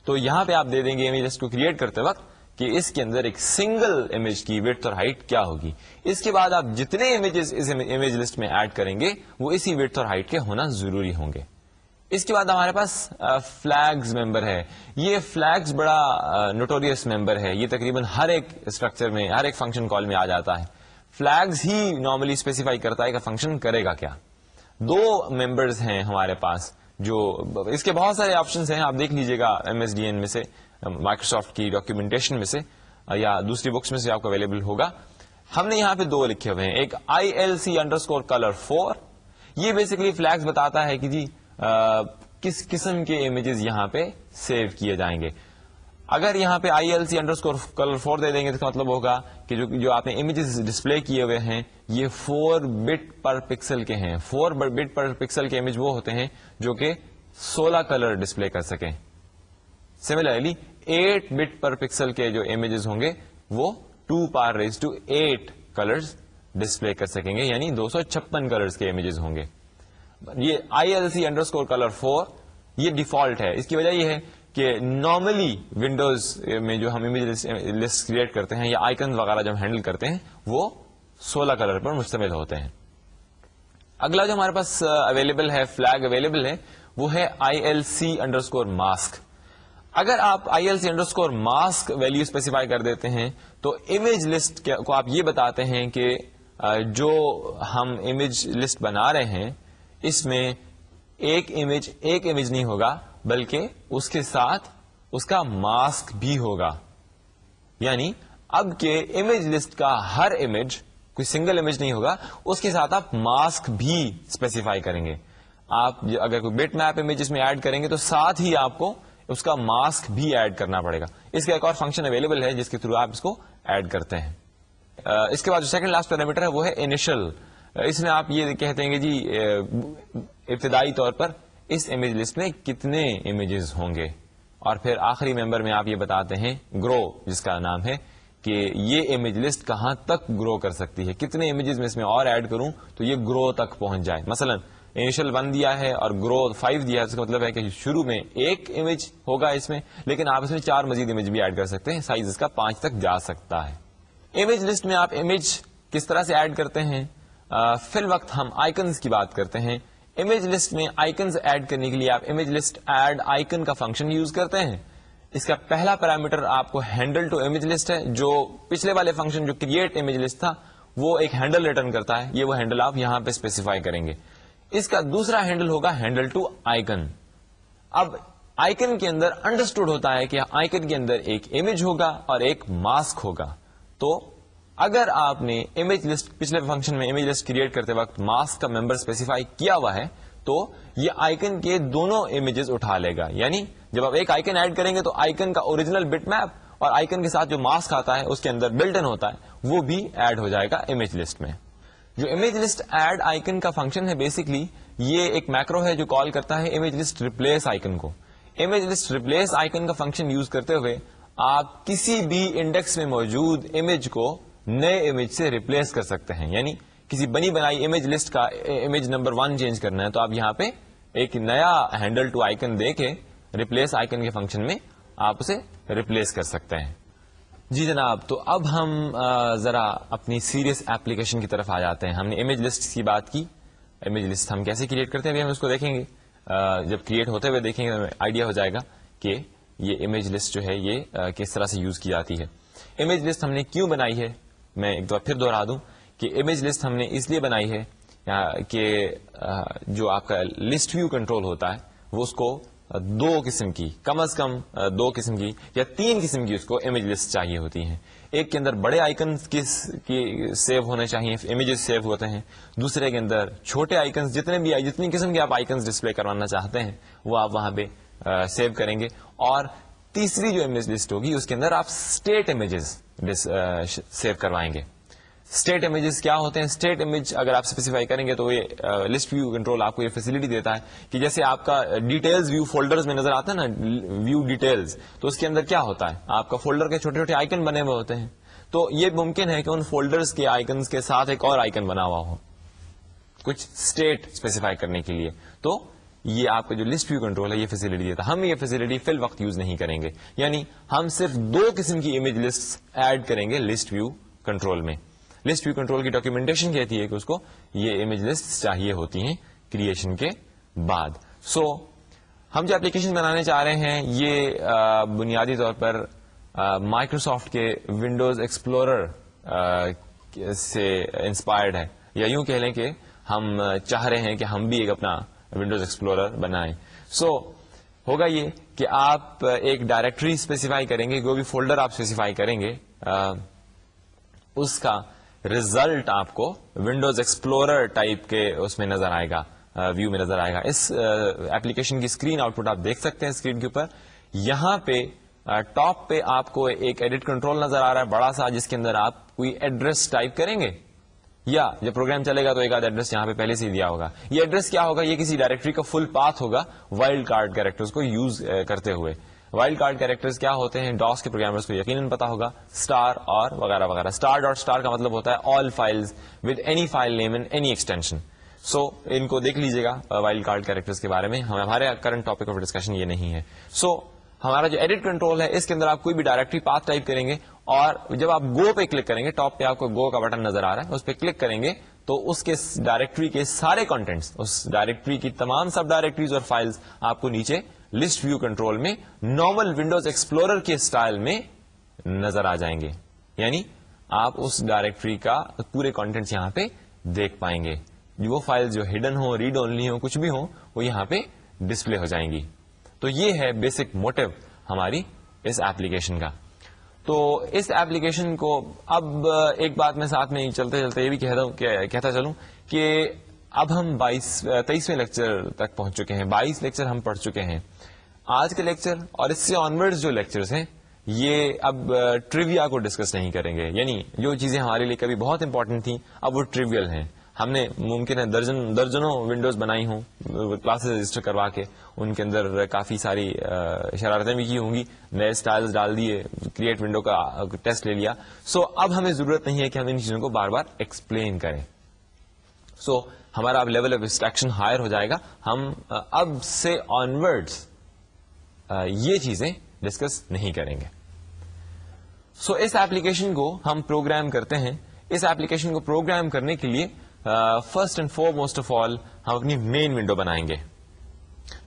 تو یہاں پہ آپ دے دیں گے یعنی امیج کو کریٹ کرتے وقت کہ اس کے اندر ایک سنگل امیج کی ویٹ اور ہائٹ کیا ہوگی۔ اس کے بعد آپ جتنے امیجز اس امیج لسٹ میں ایڈ کریں گے، وہ اسی ویٹ اور ہائٹ کے ہونا ضروری ہوں گے۔ اس کے بعد ہمارے پاس فلیگز ممبر ہے۔ یہ فلیگز بڑا نوٹوریس ممبر ہے۔ یہ تقریباً ہر ایک اسٹرکچر میں، ہر ایک فنکشن کال میں آ جاتا ہے۔ فلیگز ہی نارملی اسپیسیفائی کرتا ہے کہ فنکشن کرے گا کیا۔ دو ممبرز ہیں ہمارے پاس۔ جو اس کے بہت سارے آپشنس ہیں، آپ دیکھ لیجیے گا ایم ایس ڈی این میں سے مائکروسافٹ کی ڈاکیومنٹیشن میں سے، یا دوسری بکس میں سے آپ کو اویلیبل ہوگا۔ ہم نے یہاں پہ دو لکھے ہوئے ہیں۔ ایک I L C underscore colour four یہ بیسکلی فلیکس بتاتا ہے کہ جی کس قسم کے امیجز یہاں پہ سیو کیے جائیں گے۔ اگر یہاں پہ I L C underscore colour four دے دیں گے تو مطلب ہوگا کہ جو جو آپ نے امیجز ڈسپلے کیے ہوئے ہیں، یہ فور بٹ پر پکسل کے ہیں۔ فور بٹ پر پکسل کے امیج وہ ہوتے ہیں جو کہ سولہ کلر ڈسپلے کر سکیں۔ Similarly eight bit per pixel کے جو امیجز ہوں گے، وہ two power raise to eight colour display کر سکیں گے یعنی دو سو چھپن کلر کے امیجز ہوں گے۔ یہ I L C underscore colour four یہ ڈیفالٹ ہے۔ اس کی وجہ یہ ہے کہ نارملی ونڈوز میں جو ہم امیج لسٹ کریٹ کرتے ہیں یا آئکن وغیرہ جب ہینڈل کرتے ہیں، وہ سولہ کلر پر مشتمل ہوتے ہیں۔ اگلا جو ہمارے پاس اویلیبل ہے فلگ اویلیبل ہے، وہ ہے I L C underscore mask اگر آپ I L C underscore mask value specify کر دیتے ہیں، تو امیج لسٹ کو آپ یہ بتاتے ہیں کہ جو ہم امیج لسٹ بنا رہے ہیں، اس میں ایک امیج ایک امیج نہیں ہوگا۔ بلکہ اس کے ساتھ اس کا ماسک بھی ہوگا۔ یعنی اب کے امیج لسٹ کا ہر امیج کوئی سنگل امیج نہیں ہوگا، اس کے ساتھ آپ ماسک بھی اسپیسیفائی کریں گے۔ آپ اگر کوئی بٹ میپ امیج اس میں ایڈ کریں گے تو ساتھ ہی آپ کو اس کا ماسک بھی ایڈ کرنا پڑے گا۔ اس کا ایک اور فنکشن اویلیبل ہے جس کے تھرو آپ اس کو ایڈ کرتے ہیں۔ اس کے بعد جو سیکنڈ لاسٹ پیرامیٹر ہے وہ ہے انیشل اس میں آپ یہ کہتے ہیں کہ جی ابتدائی طور پر اس امیج لسٹ میں کتنے امیجز ہوں گے؟ اور پھر آخری ممبر میں آپ یہ بتاتے ہیں گرو جس کا نام ہے، کہ یہ امیج لسٹ کہاں تک گرو کر سکتی ہے؟ کتنے امیجز میں اس میں اور ایڈ کروں تو یہ گرو تک پہنچ جائے؟ مثلا انیشل ون دیا ہے اور گرو فائیو دیا ہے، اس کا مطلب ہے کہ شروع میں ایک امیج ہوگا اس میں، لیکن آپ اس میں چار مزید امیج بھی ایڈ کر سکتے ہیں سائز اس کا پانچ تک جا سکتا ہے۔ امیج لسٹ میں آپ امیج کس طرح سے ایڈ کرتے ہیں؟ فی الوقت ہم آئکنس کی بات کرتے ہیں۔ امیج لسٹ میں آئکنس ایڈ کرنے کے لیے آپ امیج لسٹ ایڈ آئکن کا فنکشن یوز کرتے ہیں۔ اس کا پہلا پیرامیٹر آپ کو ہینڈل ٹو امیج لسٹ ہے۔ جو پچھلے والے فنکشن جو کریٹ امیج لسٹ تھا، وہ ایک ہینڈل ریٹرن کرتا ہے۔ یہ وہ ہینڈل آپ یہاں پہ اسپیسیفائی کریں گے۔ اس کا دوسرا ہینڈل ہوگا ہینڈل ٹو آئکن اب آئکن کے اندر انڈرسٹوڈ ہوتا ہے کہ آئکن کے اندر ایک امیج ہوگا اور ایک ماسک ہوگا۔ تو اگر آپ نے امیج لسٹ پچھلے فنکشن میں امیج لسٹ کریٹ کرتے وقت ماسک کا ممبر اسپیسیفائی کیا ہوا ہے، تو یہ آئکن کے دونوں امیجز اٹھا لے گا۔ یعنی جب آپ ایک آئکن ایڈ کریں گے تو آئکن کا اوریجنل بٹ میپ اور آئکن کے ساتھ جو ماسک آتا ہے، اس کے اندر بلٹ ان ہوتا ہے۔ وہ بھی ایڈ ہو جائے گا امیج لسٹ میں۔ جو امیج لسٹ ایڈ آئکن کا فنکشن ہے بیسکلی یہ ایک میکرو ہے جو کال کرتا ہے امیج لسٹ ریپلیس آئکن کو۔ امیج لسٹ ریپلیس آئکن کا فنکشن یوز کرتے ہوئے آپ کسی بھی انڈیکس میں موجود امیج کو نئے امیج سے ریپلیس کر سکتے ہیں۔ یعنی کسی بنی بنائی امیج لسٹ کا امیج نمبر ون چینج کرنا ہے تو آپ یہاں پہ ایک نیا ہینڈل ٹو آئکن دے کے ریپلیس آئکن کے فنکشن میں آپ اسے ریپلیس کر سکتے ہیں۔ جی جناب، تو اب ہم ذرا اپنی سیریس ایپلیکیشن کی طرف آ جاتے ہیں۔ ہم نے امیج لسٹ کی بات کی۔ امیج لسٹ ہم کیسے کریٹ کرتے ہیں؟ ابھی ہم اس کو دیکھیں گے۔ جب کریٹ ہوتے ہوئے دیکھیں گے ہمیں آئیڈیا ہو جائے گا کہ یہ امیج لسٹ جو ہے، یہ کس طرح سے یوز کی جاتی ہے۔ امیج لسٹ ہم نے کیوں بنائی ہے؟ میں ایک دفعہ پھر دوہرا دوں کہ امیج لسٹ ہم نے اس لیے بنائی ہے کہ جو آپ کا لسٹ ویو کنٹرول ہوتا ہے، وہ اس کو دو قسم کی، کم از کم دو قسم کی یا تین قسم کی اس کو امیج لسٹ چاہیے ہوتی ہیں۔ ایک کے اندر بڑے آئکن سیو ہونے چاہیے امیجز سیو ہوتے ہیں۔ دوسرے کے اندر چھوٹے آئکنس جتنے بھی، جتنی قسم کے آپ آئکنس ڈسپلے کروانا چاہتے ہیں، وہ آپ وہاں پہ سیو کریں گے۔ اور تیسری جو امیج لسٹ ہوگی، اس کے اندر آپ اسٹیٹ امیجز سیو کروائیں گے۔ اسٹیٹ امیجز کیا ہوتے ہیں؟ اسٹیٹ امیج اگر آپ اسپیسیفائی کریں گے تو یہ لسٹ ویو کنٹرول آپ کو یہ فیسلٹی دیتا ہے کہ جیسے آپ کا ڈیٹیلز ویو فولڈرز میں نظر آتا ہے نا ویو ڈیٹیلز تو اس کے اندر کیا ہوتا ہے؟ آپ کا فولڈر کے چھوٹے چھوٹے آئکن بنے ہوئے ہوتے ہیں۔ تو یہ ممکن ہے کہ ان فولڈرز کے آئکنس کے ساتھ ایک اور آئکن بنا ہوا ہو۔ کچھ اسٹیٹ اسپیسیفائی کرنے کے لیے۔ تو یہ آپ کا جو لسٹ ویو کنٹرول ہے یہ فیسلٹی دیتا ہم یہ فیسلٹی فی الوقت یوز نہیں کریں گے۔ یعنی ہم صرف دو قسم کی امیج لسٹ ایڈ کریں گے لسٹ ویو کنٹرول میں۔ لسٹ ویو کنٹرول کی ڈاکیومنٹیشن کہتی ہے کہ اس کو یہ امیج لسٹ چاہیے ہوتی ہیں کریشن کے بعد۔ سو so, ہم جو اپلیکیشن بنانے چاہ رہے ہیں یہ بنیادی طور پر مائکروسافٹ کے ونڈوز ایکسپلورر سے انسپائرڈ ہے۔ یا یوں کہہ لیں کہ ہم چاہ رہے ہیں کہ ہم بھی ایک اپنا ونڈوز ایکسپلورر بنائیں۔ سو ہوگا یہ کہ آپ ایک ڈائریکٹری اسپیسیفائی کریں گے، جو بھی فولڈر آپ اسپیسیفائی کریں گے اس کا ریزلٹ آپ کو ونڈوز ایکسپلورر ٹائپ کے اس میں نظر آئے گا ویو میں نظر آئے گا۔ اس ایپلیکیشن کی اسکرین آؤٹ پٹ آپ دیکھ سکتے ہیں اسکرین کے اوپر۔ یہاں پہ ٹاپ پہ آپ کو ایک ایڈٹ کنٹرول نظر آ رہا ہے، بڑا سا جس کے اندر آپ کوئی ایڈریس ٹائپ کریں گے۔ یا جب پروگرام چلے گا تو ایک آدھ ایڈریس یہاں پہ پہلے سے ہی دیا ہوگا۔ یہ ایڈریس کیا ہوگا؟ یہ کسی ڈائریکٹری کا فل پاتھ ہوگا وائلڈ کارڈ کیریکٹر کو یوز eh, کرتے ہوئے۔ وائلڈ کارڈ کیریکٹر کیا ہوتے ہیں؟ ڈاس کے پروگرامرز کو یقیناً پتا ہوگا۔ اسٹار اور وغیرہ وغیرہ۔ اسٹار ڈاٹ اسٹار کا مطلب ہوتا ہے all file with any file name and any extension so ان کو دیکھ لیجیے گا وائلڈ کارڈ کیریکٹر کے بارے میں۔ ہمارے کرنٹ ٹاپک آف ڈسکشن یہ نہیں ہے۔ سو so, ہمارا جو ایڈٹ کنٹرول ہے، اس کے اندر آپ کوئی بھی ڈائریکٹری پاتھ ٹائپ کریں گے اور جب آپ گو پہ کلک کریں گے ٹاپ پہ آپ کو گو کا بٹن نظر آ رہا ہے، اس پہ کلک کریں گے تو اس کے ڈائریکٹری کے سارے کانٹینٹس اس ڈائریکٹری کی تمام سب ڈائریکٹریز اور فائلز آپ کو نیچے لسٹ ویو کنٹرول میں نارمل ونڈوز ایکسپلورر کے اسٹائل میں نظر آ جائیں گے۔ یعنی آپ اس ڈائریکٹری کا پورے کانٹینٹس یہاں پہ دیکھ پائیں گے۔ وہ فائل جو ہڈن ہو ریڈ اونلی ہو کچھ بھی ہو وہ یہاں پہ ڈسپلے ہو جائیں گی۔ تو یہ ہے بیسک موٹو ہماری اس ایپلیکیشن کا۔ تو اس ایپلیکیشن کو اب ایک بات میں ساتھ میں چلتے چلتے یہ بھی کہتا چلوں کہ اب ہم بائیس تیئیسویں لیکچر تک پہنچ چکے ہیں۔ بائیس لیکچر ہم پڑھ چکے ہیں۔ آج کے لیکچر اور اس سے آنورڈ جو لیکچرز ہیں، یہ اب ٹریویا کو ڈسکس نہیں کریں گے۔ یعنی جو چیزیں ہمارے لیے کبھی بہت امپورٹنٹ تھیں، اب وہ ٹریویل ہیں۔ ہم نے ممکن ہے درجن درجنوں ونڈوز بنائی ہوں کلاسز رجسٹر کروا کے، ان کے اندر کافی ساری شرارتیں بھی کی ہوں گی۔ نئے اسٹائل ڈال دیے کریٹ ونڈو کا ٹیسٹ لے لیا۔ سو اب ہمیں ضرورت نہیں ہے کہ ہم ان چیزوں کو بار بار ایکسپلین کریں۔ سو ہمارا اب لیول آف انسٹرکشن ہائر ہو جائے گا۔ ہم اب سے آنورڈ یہ چیزیں ڈسکس نہیں کریں گے۔ سو اس ایپلیکیشن کو ہم پروگرام کرتے ہیں۔ اس ایپلیکیشن کو پروگرام کرنے کے لیے first and foremost of all ہم اپنی مین ونڈو بنائیں گے۔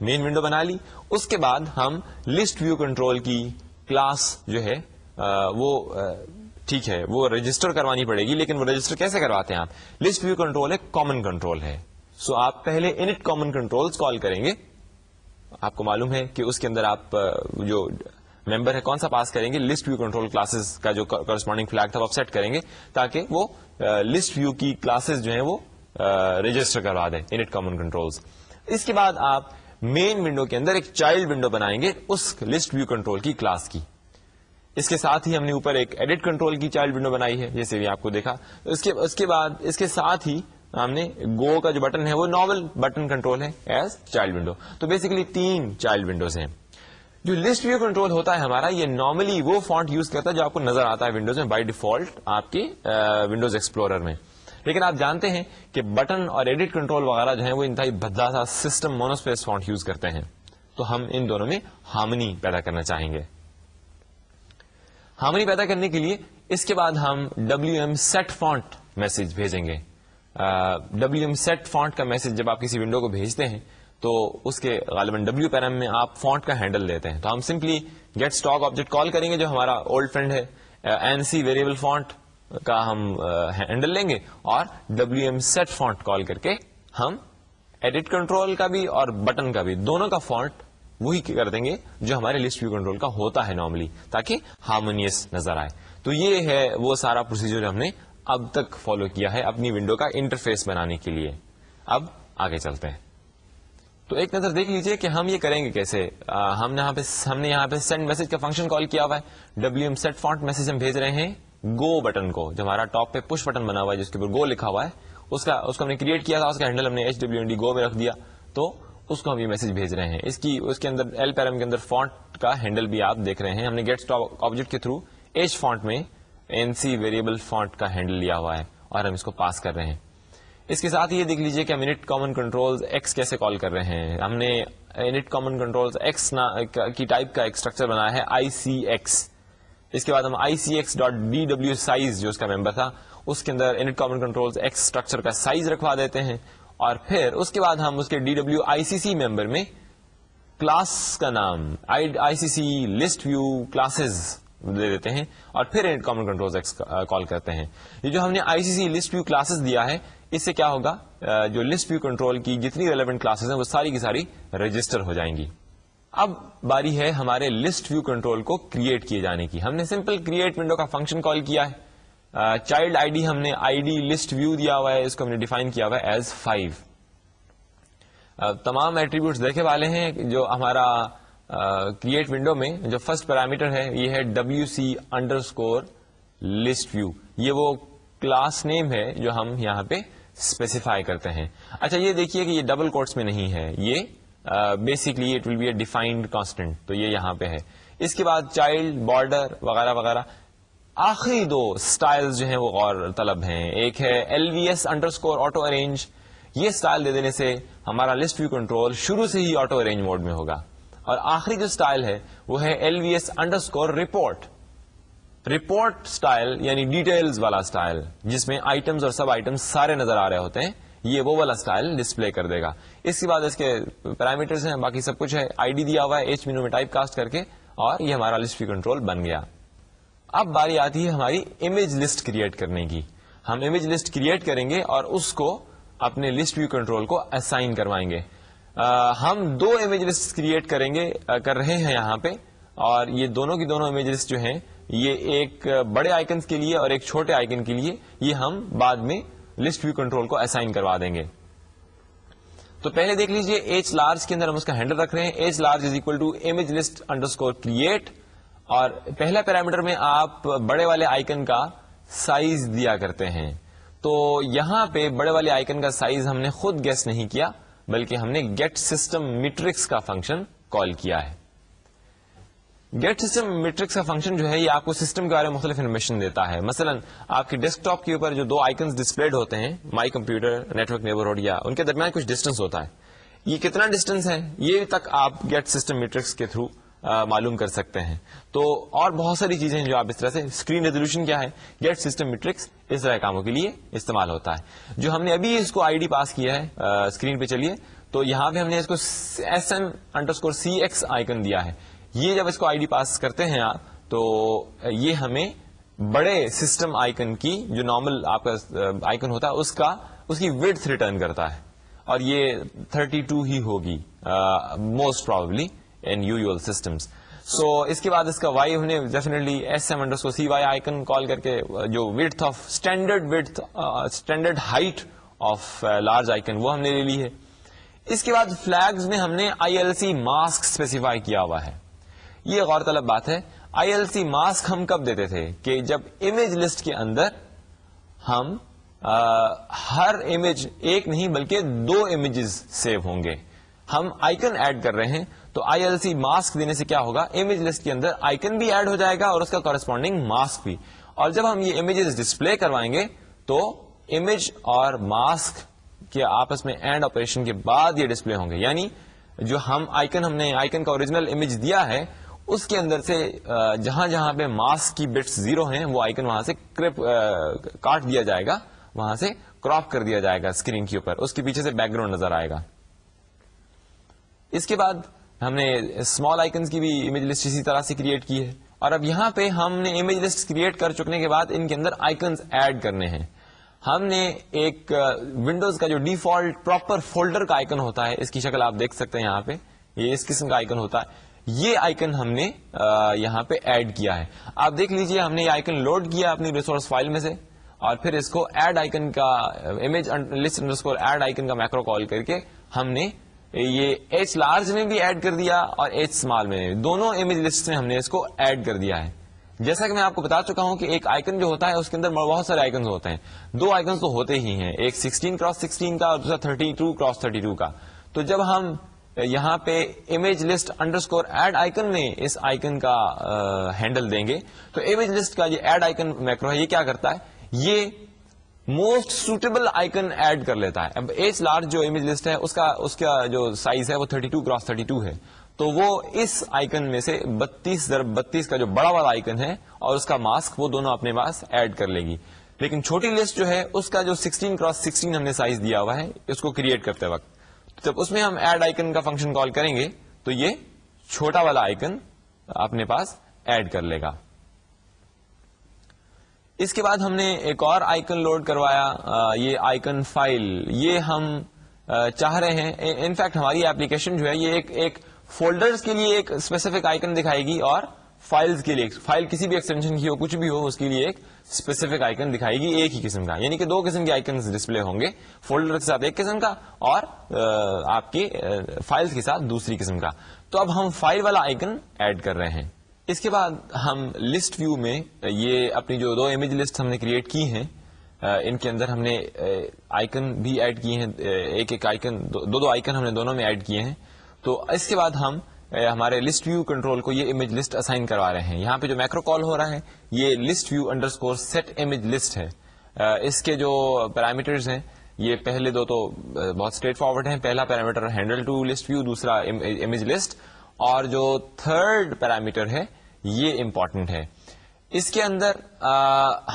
مین ونڈو بنا لی، اس کے بعد ہم لسٹ ویو کنٹرول کی کلاس جو ہے وہ ٹھیک ہے، وہ رجسٹر کروانی پڑے گی، لیکن وہ رجسٹر کیسے کرواتے ہیں آپ؟ لسٹ ویو کنٹرول ایک کامن کنٹرول ہے۔ سو so آپ پہلے انٹ کامن کنٹرول کال کریں گے۔ آپ کو معلوم ہے کہ اس کے اندر آپ جو ممبر ہے، کون سا پاس کریں گے؟ لسٹ ویو کنٹرول کلاسز کا جو کرسپونڈنگ فلیگ تھا وہ سیٹ کریں گے تاکہ وہ لسٹ ویو کی کلاسز جو ہیں وہ رجسٹر کروا دیں انٹ کامن کنٹرول اس کے بعد آپ مین ونڈو کے اندر ایک چائلڈ ونڈو بنائیں گے اس لسٹ ویو کنٹرول کی کلاس کی. اس کے ساتھ ہی ہم نے اوپر ایک ایڈٹ کنٹرول کی چائلڈ ونڈو بنائی ہے، جیسے بھی آپ کو دیکھا. اس کے اس کے بعد، اس کے ساتھ ہی ہم نے گو کا جو بٹن ہے وہ نارمل بٹن کنٹرول ہے ایز چائلڈ ونڈو تو بیسیکلی تین چائلڈ ونڈوز ہیں۔ جو لسٹ ویو کنٹرول ہوتا ہے ہمارا، یہ نارملی وہ فونٹ یوز کرتا ہے جو آپ کو نظر آتا ہے ونڈوز میں بائی ڈیفالٹ آپ کی ونڈوز ایکسپلورر میں۔ لیکن آپ جانتے ہیں کہ بٹن اور ایڈٹ کنٹرول وغیرہ جو ہے وہ انتہائی بھدا سا سسٹم مونوسپیس فونٹ یوز کرتے ہیں۔ تو ہم ان دونوں میں ہارمنی پیدا کرنا چاہیں گے۔ ہارمنی پیدا کرنے کے لیے اس کے بعد ہم W M set font message بھیجیں گے۔ ڈبلو ایم سیٹ فونٹ کا میسج جب آپ کسی ونڈو کو بھیجتے ہیں تو اس کے غالباً ڈبلو پیرم میں آپ فونٹ کا ہینڈل لیتے ہیں۔ تو ہم simply get stock object call کریں گے جو ہمارا اولڈ فرینڈ ہے این سی ویریبل فونٹ کا ہم uh, ہینڈل لیں گے اور W M set font call کر کے ہم ایڈٹ کنٹرول کا بھی اور بٹن کا بھی دونوں کا فونٹ وہی کر دیں گے جو ہمارے لسٹ ویو کنٹرول کا ہوتا ہے نارملی تاکہ ہارمونیس نظر آئے۔ تو یہ ہے وہ سارا پروسیجر ہم نے اب تک فالو کیا ہے اپنی ونڈو کا انٹرفیس بنانے کے لیے۔ اب آگے چلتے ہیں۔ تو ایک نظر دیکھ لیجیے کہ ہم یہ کریں گے کیسے؟ ہم نے یہاں پہ ہم نے یہاں پہ سینڈ میسج کا فنکشن کال کیا ہوا ہے۔ W M set font message ہم بھیج رہے ہیں۔ گو بٹن کو، جو ہمارا ٹاپ پہ پش بٹن بنا ہوا ہے، جس کے اوپر گو لکھا ہوا ہے، اس کا، اس کو ہم نے کریٹ کیا تھا، اس کا ہینڈل ہم نے ایچ ڈبلو ڈی گو میں رکھ دیا۔ تو اس کو ہم یہ میسج بھیج رہے ہیں۔ اس کی، اس کے اندر ایل پیرم کے اندر فونٹ کا ہینڈل بھی آپ دیکھ رہے ہیں۔ ہم نے گیٹ اسٹاپ آبجیکٹ کے تھرو ایچ فونٹ میں این سی ویریبل فونٹ کا ہینڈل لیا ہوا ہے اور ہم اس کو پاس کر رہے ہیں۔ اس کے ساتھ یہ دیکھ لیجیے کہ ہم انٹ کامن کنٹرول ایکس کیسے کال کر رہے ہیں۔ ہم نے انٹ کامن کنٹرول ایکس کی ٹائپ کا ایک اسٹرکچر بنایا ہے آئی سی ایکس اس کے بعد ہم I C X dot D W size جو اس کا ممبر تھا، اس کے اندر int common control ex structure کا سائز رکھوا دیتے ہیں۔ اور پھر اس کے بعد ہم اس کے ڈی ڈبلو آئی سی سی ممبر میں کلاس کا نام I C C list view classes دے دیتے ہیں۔ اور پھر انٹ کامن کنٹرول کال کرتے ہیں۔ یہ جو ہم نے I C C list view classes دیا ہے اس سے کیا ہوگا؟ جو لسٹ ویو کنٹرول کی جتنی ریلیونٹ کلاسز ہیں، وہ ساری کی ساری رجسٹر ہو جائیں گی۔ اب باری ہے ہمارے لسٹ ویو کنٹرول کو کریٹ کیے جانے کی۔ ہم نے سمپل کریٹ ونڈو کا فنکشن کال کیا ہے۔ چائلڈ آئی ڈی ہم نے آئی ڈی لسٹ ویو دیا ہوا ہے، اس کو ہم نے ڈیفائن کیا ہوا ہے ایز فائیو تمام ایٹریبیوٹس دیکھے والے ہیں، جو ہمارا کریٹ ونڈو میں جو فرسٹ پیرامیٹر ہے، یہ ہے W C underscore list view یہ وہ کلاس نیم ہے جو ہم یہاں پہ اسپیسیفائی کرتے ہیں۔ اچھا یہ دیکھیے کہ یہ ڈبل کوٹس میں نہیں ہے۔ یہ basically it will be a defined constant تو یہ یہاں پہ ہے۔ اس کے بعد چائلڈ بارڈر وغیرہ وغیرہ۔ آخری دو اسٹائل جو ہیں وہ غور طلب ہیں۔ ایک ہے L V S underscore auto arrange یہ اسٹائل دے دینے سے ہمارا لسٹ ویو کنٹرول شروع سے ہی آٹو ارینج موڈ میں ہوگا۔ اور آخری جو اسٹائل ہے وہ ہے L V S underscore report report style یعنی ڈیٹیلز والا اسٹائل جس میں آئٹمس اور سب آئٹمس سارے نظر آ رہے ہوتے ہیں، یہ وہ والا اسٹائل ڈسپلے کر دے گا۔ اس کے بعد اس کے پیرامیٹرز ہیں، باقی سب کچھ ہے۔ آئی ڈی دیا ہوا ہے ایچ مینو میں ٹائپ کاسٹ کر کے، اور یہ ہمارا لسٹ کنٹرول بن گیا۔ اب باری آتی ہے ہماری امیج لسٹ کریٹ کرنے کی۔ ہم امیج لسٹ کریٹ کریں گے اور اس کو اپنے لسٹ ویو کنٹرول کو اسائن کروائیں گے۔ ہم دو امیج لسٹ کریٹ کریں گے، کر رہے ہیں یہاں پہ، اور یہ دونوں کی دونوں امیج لسٹ جو ہیں یہ ایک بڑے آئکنس کے لیے اور ایک چھوٹے آئکن کے لیے یہ ہم بعد میں لسٹ ویو کنٹرول کو اسائن کروا دیں گے۔ تو پہلے دیکھ لیجیے ایچ لارج کے اندر ہم اس کا ہینڈل رکھ رہے ہیں۔ H large is equal to image list underscore create اور پہلا پیرامیٹر میں آپ بڑے والے آئکن کا سائز دیا کرتے ہیں۔ تو یہاں پہ بڑے والے آئکن کا سائز ہم نے خود گیس نہیں کیا، بلکہ ہم نے گیٹ سسٹم میٹرکس کا فنکشن کال کیا ہے۔ گیٹ سسٹم میٹرکس کا فنکشن جو ہے یہ آپ کو سسٹم کے بارے میں مختلف انفارمیشن دیتا ہے۔ مثلا آپ کے ڈیسک ٹاپ کے اوپر جو دو آئکنس ڈسپلڈ ہوتے ہیں مائی کمپیوٹر نیٹورک نیبرہڈ یا ان کے درمیان کچھ ڈسٹینس ہوتا ہے۔ یہ کتنا ڈسٹینس ہے؟ یہ تک آپ گیٹ سسٹم میٹرکس کے تھرو معلوم کر سکتے ہیں۔ تو اور بہت ساری چیزیں ہیں جو آپ اس طرح سے اسکرین ریزولوشن کیا ہے؟ گیٹ سسٹم میٹرکس اس طرح کاموں کے لیے استعمال ہوتا ہے۔ جو ہم نے ابھی اس کو آئی ڈی پاس کیا ہے اسکرین پہ چلیے، تو یہاں پہ ہم نے اس کو S M underscore C X icon دیا ہے۔ یہ جب اس کو آئی ڈی پاس کرتے ہیں آپ، تو یہ ہمیں بڑے سسٹم آئکن کی، جو نارمل آپ کا آئکن ہوتا ہے، اس کا، اس کی ویڈ ریٹرن کرتا ہے۔ اور یہ 32 ہی ہوگی most probably in you you systems so اس کے بعد اس کا وائی ہم نے ڈیفینیٹلی ایس ایم انڈر کو سی وائی آئکن کال کر کے جو width of standard width standard height of large icon وہ ہم نے لے لی ہے۔ اس کے بعد فلیگز میں ہم نے I L C mask specify کیا ہوا ہے۔ یہ غور طلب بات ہے۔ آئی ایل سی ماسک ہم کب دیتے تھے؟ کہ جب امیج لسٹ کے اندر ہم ہر امیج ایک نہیں بلکہ دو امیجز سیو ہوں گے۔ ہم آئکن ایڈ کر رہے ہیں، تو آئی ایل سی ماسک دینے سے کیا ہوگا؟ امیج لسٹ کے اندر آئکن بھی ایڈ ہو جائے گا اور اس کا کورسپونڈنگ ماسک بھی۔ اور جب ہم یہ امیجز ڈسپلے کروائیں گے، تو امیج اور ماسک کے آپس میں اینڈ آپریشن کے بعد یہ ڈسپلے ہوں گے۔ یعنی جو ہم آئکن ہم نے آئکن کا اوریجنل امیج دیا ہے اس کے اندر سے جہاں جہاں پہ ماسک کی بٹس زیرو ہیں، وہ آئکن وہاں سے کاٹ دیا جائے گا، وہاں سے کراپ کر دیا جائے گا اسکرین کے اوپر، اس کے پیچھے سے بیک گراؤنڈ نظر آئے گا۔ اس کے بعد ہم نے اسمال آئکنس کی بھی امیج لسٹ اسی طرح سے کریٹ کی ہے۔ اور اب یہاں پہ ہم نے امیج لسٹ کریٹ کر چکنے کے بعد ان کے اندر آئکنس ایڈ کرنے ہیں۔ ہم نے ایک ونڈوز کا جو ڈیفالٹ پراپر فولڈر کا آئکن ہوتا ہے، اس کی شکل آپ دیکھ سکتے ہیں یہاں پہ۔ یہ اس قسم کا آئکن ہوتا ہے۔ یہ آئکن ہم نے یہاں پہ ایڈ کیا ہے۔ آپ دیکھ لیجیے، ہم نے یہ آئکن لوڈ کیا اپنی ریسورس فائل میں سے اور پھر اس کو ایڈ آئکن کا image list underscore add icon کا میکرو کال کر کے ہم نے یہ ایچ لارج میں بھی ایڈ کر دیا اور ایچ اسمال میں۔ دونوں امیج لسٹ میں ہم نے اس کو ایڈ کر دیا ہے۔ جیسا کہ میں آپ کو بتا چکا ہوں کہ ایک آئکن جو ہوتا ہے، اس کے اندر بہت سارے آئکنس ہوتے ہیں۔ دو آئکنس تو ہوتے ہی ہیں، ایک 16 کراس 16 کا اور دوسرا 32 کراس 32 کا۔ تو جب ہم یہاں پہ image list underscore add icon میں اس آئکن کا ہینڈل دیں گے۔ تو امیج لسٹ کا یہ ایڈ آئکن میکرو ہے، یہ کیا کرتا ہے؟ یہ موسٹ سوٹیبل آئکن ایڈ کر لیتا ہے۔ اب ایج لارج جو امیج لسٹ ہے، اس کا اس کا جو سائز ہے، وہ 32 کراس 32 ہے۔ تو وہ اس آئکن میں سے بتیس ضرب بتیس کا جو بڑا والا آئکن ہے اور اس کا ماسک وہ دونوں اپنے پاس ایڈ کر لے گی۔ لیکن چھوٹی لسٹ جو ہے، اس کا جو 16 کراس 16 ہم نے سائز دیا ہوا ہے، اس کو کریٹ کرتے وقت۔ جب اس میں ہم ایڈ آئکن کا فنکشن کال کریں گے، تو یہ چھوٹا والا آئکن اپنے پاس ایڈ کر لے گا۔ اس کے بعد ہم نے ایک اور آئکن لوڈ کروایا یہ آئکن فائل یہ ہم چاہ رہے ہیں۔ انفیکٹ ہماری ایپلیکیشن جو ہے، یہ ایک ایک فولڈرز کے لیے ایک اسپیسیفک آئکن دکھائے گی اور فائلز کے لیے، فائل کسی بھی ایکسٹینشن کی ہو، کچھ بھی ہو، اس کے لیے ایک اسپیسیفک آئکن دکھائے گی ایک ہی قسم کا۔ یعنی کہ دو قسم کے آئکن ڈسپلے ہوں گے فولڈر کے ساتھ ایک قسم کا اور آپ کے فائلز کے ساتھ دوسری قسم کا۔ تو اب ہم فائل والا آئکن ایڈ کر رہے ہیں۔ اس کے بعد ہم لسٹ ویو میں، یہ اپنی جو دو امیج لسٹ ہم نے کریٹ کی ہیں ان کے اندر ہم نے آئکن بھی ایڈ کیے ہیں ایک ایک آئکن دو دو آئکن ہم نے دونوں میں ایڈ کیے ہیں۔ تو اس کے بعد ہم ہمارے لسٹ ویو کنٹرول کو یہ امیج لسٹ اسائن کروا رہے ہیں۔ یہاں پہ جو مائکرو کال ہو رہا ہے یہ list view underscore set image list ہے اس کے جو پیرامیٹرز ہیں یہ پہلے دو تو بہت اسٹریٹ فارورڈ ہیں۔ پہلا parameter handle to list view دوسرا امیج لسٹ اور جو تھرڈ پیرامیٹر ہے یہ امپورٹنٹ ہے۔ اس کے اندر آ,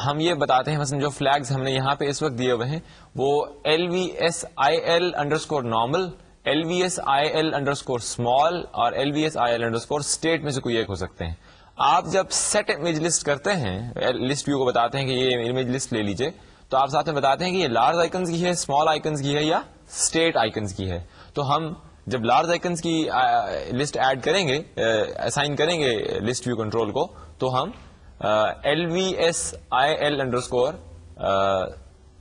ہم یہ بتاتے ہیں مثلا جو فلیگز ہم نے یہاں پہ اس وقت دیے ہوئے ہیں وہ L V S I L underscore normal L V S I L underscore small اور L V S I L underscore state میں سے کوئی ایک ہو سکتے ہیں۔ آپ جب سیٹ امیج لسٹ کرتے ہیں لسٹ ویو کو بتاتے ہیں کہ یہ امیج لسٹ لے لیجیے تو آپ ساتھ میں بتاتے ہیں کہ یہ لارج آئکنس کی ہے اسمال آئکنس کی ہے یا اسٹیٹ آئکنس کی ہے۔ تو ہم جب لارج آئکنس کی لسٹ ایڈ کریں گے اسائن کریں گے لسٹ ویو کنٹرول کو، تو ہم L V S I L underscore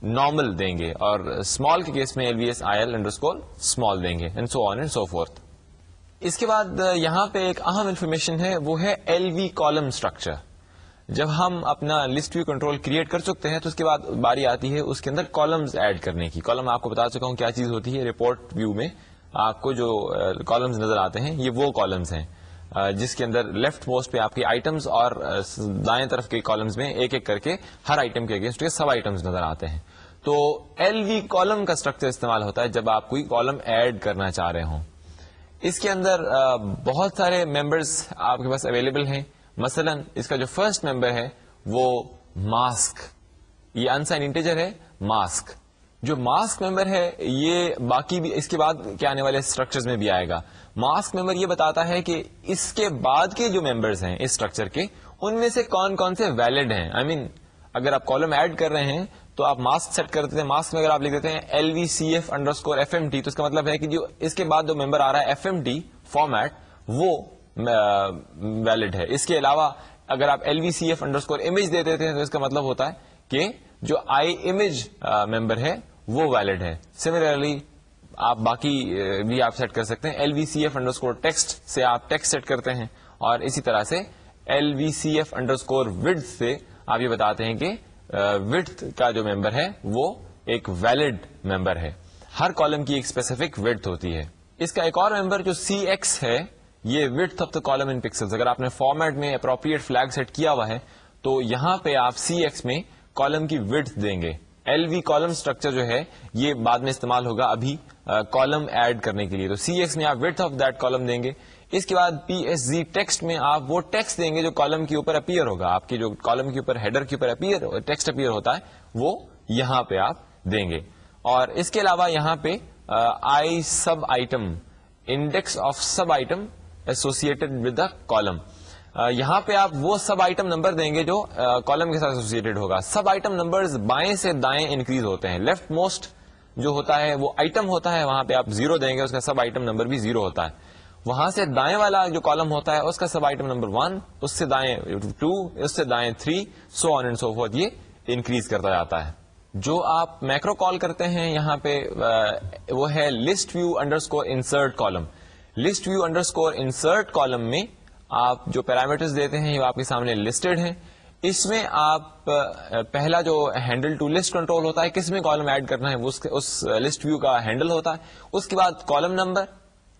normal دیں گے اور اسمال کے کیس میں L V S I L underscore small دیں گے and so on and so forth اس کے بعد یہاں پہ ایک اہم انفارمیشن ہے وہ ہے ایل وی کالم اسٹرکچر جب ہم اپنا لسٹ ویو کنٹرول کریٹ کر چکتے ہیں تو اس کے بعد باری آتی ہے اس کے اندر کالمز ایڈ کرنے کی کالم آپ کو بتا چکا ہوں کیا چیز ہوتی ہے رپورٹ ویو میں آپ کو جو کالمز نظر آتے ہیں یہ وہ کالمز ہیں جس کے اندر لیفٹ موسٹ پہ آپ کے آئٹمس اور دائیں طرف کے کالمز میں ایک ایک کر کے ہر آئٹم کے اگینسٹ سب آئٹمس نظر آتے ہیں۔ تو ایل وی کالم کا اسٹرکچر استعمال ہوتا ہے جب آپ کوئی کالم ایڈ کرنا چاہ رہے ہوں۔ اس کے اندر بہت سارے ممبرس آپ کے پاس اویلیبل ہیں۔ مثلا اس کا جو فرسٹ ممبر ہے وہ ماسک یہ انسائن انٹیجر ہے ماسک جو ماسک ممبر ہے یہ باقی بھی اس کے بعد کے آنے والے اسٹرکچر میں بھی آئے گا۔ ماسک ممبر یہ بتاتا ہے کہ اس کے بعد کے جو ممبرس ہیں اس اسٹرکچر کے ان میں سے کون کون سے ویلڈ ہیں؟ آئی I مین mean, اگر آپ کالم ایڈ کر رہے ہیں تو آپ ماسک سیٹ کر دیتے ہیں۔ ماسک میں اگر آپ لکھ دیتے ہیں L V C F underscore F M T تو اس کا مطلب ہے کہ جو اس کے بعد جو ممبر آ رہا ہے ایف ایم ٹی فارمیٹ وہ ویلڈ ہے۔ اس کے علاوہ اگر آپ L V C F underscore image دے دیتے ہیں تو اس کا مطلب ہوتا ہے کہ جو آئی امیج ممبر ہے وہ ویلڈ ہے سملرلی آپ باقی بھی آپ سیٹ کر سکتے ہیں۔ L V C F underscore text سے آپ ٹیکسٹ سیٹ کرتے ہیں اور اسی طرح سے L V C F underscore width سے آپ یہ بتاتے ہیں کہ وڈ کا جو ممبر ہے، وہ ایک ویلڈ ممبر ہے۔ ہر کالم کی ایک اسپیسیفک وڈ ہوتی ہے۔ اس کا ایک اور ممبر جو سی ایکس ہے، یہ width of the column in pixel اگر آپ نے فارمیٹ میں اپروپریٹ فلگ سیٹ کیا ہوا ہے، تو یہاں پہ آپ سی ایکس میں کالم کی وڈ دیں گے۔ ایل وی کالم اسٹرکچر جو ہے، یہ بعد میں استعمال ہوگا ابھی کالم ایڈ کرنے کے لیے۔ تو سی ایکس میں آپ وڈ آف دیٹ کالم دیں گے۔ اس کے بعد پی ایس زی ٹیکسٹ میں آپ وہ ٹیکسٹ دیں گے جو کالم کے اوپر اپیئر ہوگا۔ آپ کے جو کالم کے اوپر ہیڈر کے اوپر اپیئر ٹیکسٹ اپیئر ہوتا ہے، وہ یہاں پہ آپ دیں گے۔ اور اس کے علاوہ یہاں پہ I sub item index of sub item associated with the column یہاں پہ آپ وہ سب آئٹم نمبر دیں گے جو کالم کے ساتھ ایسوسیڈ ہوگا۔ سب آئٹم نمبر بائیں سے دائیں انکریز ہوتے ہیں۔ لیفٹ موسٹ جو ہوتا ہے، وہ آئٹم ہوتا ہے، وہاں پہ آپ زیرو دیں گے، اس کا سب آئٹم نمبر بھی زیرو ہوتا ہے۔ وہاں سے دائیں والا جو کالم ہوتا ہے، اس کا سب آئٹم نمبر ون اس سے دائیں ٹو اس سے دائیں three so on and so forth یہ انکریز کرتا جاتا ہے۔ جو آپ میکرو کال کرتے ہیں، یہاں پہ وہ ہے list view underscore insert column list view underscore insert column میں آپ جو پیرامیٹرز دیتے ہیں وہ آپ کے سامنے لسٹڈ ہیں۔ اس میں آپ پہلا جو ہینڈل ٹو لسٹ کنٹرول ہوتا ہے، کس میں کالم ایڈ کرنا ہے اس لسٹ ویو کا ہینڈل ہوتا ہے۔ اس کے بعد کالم نمبر،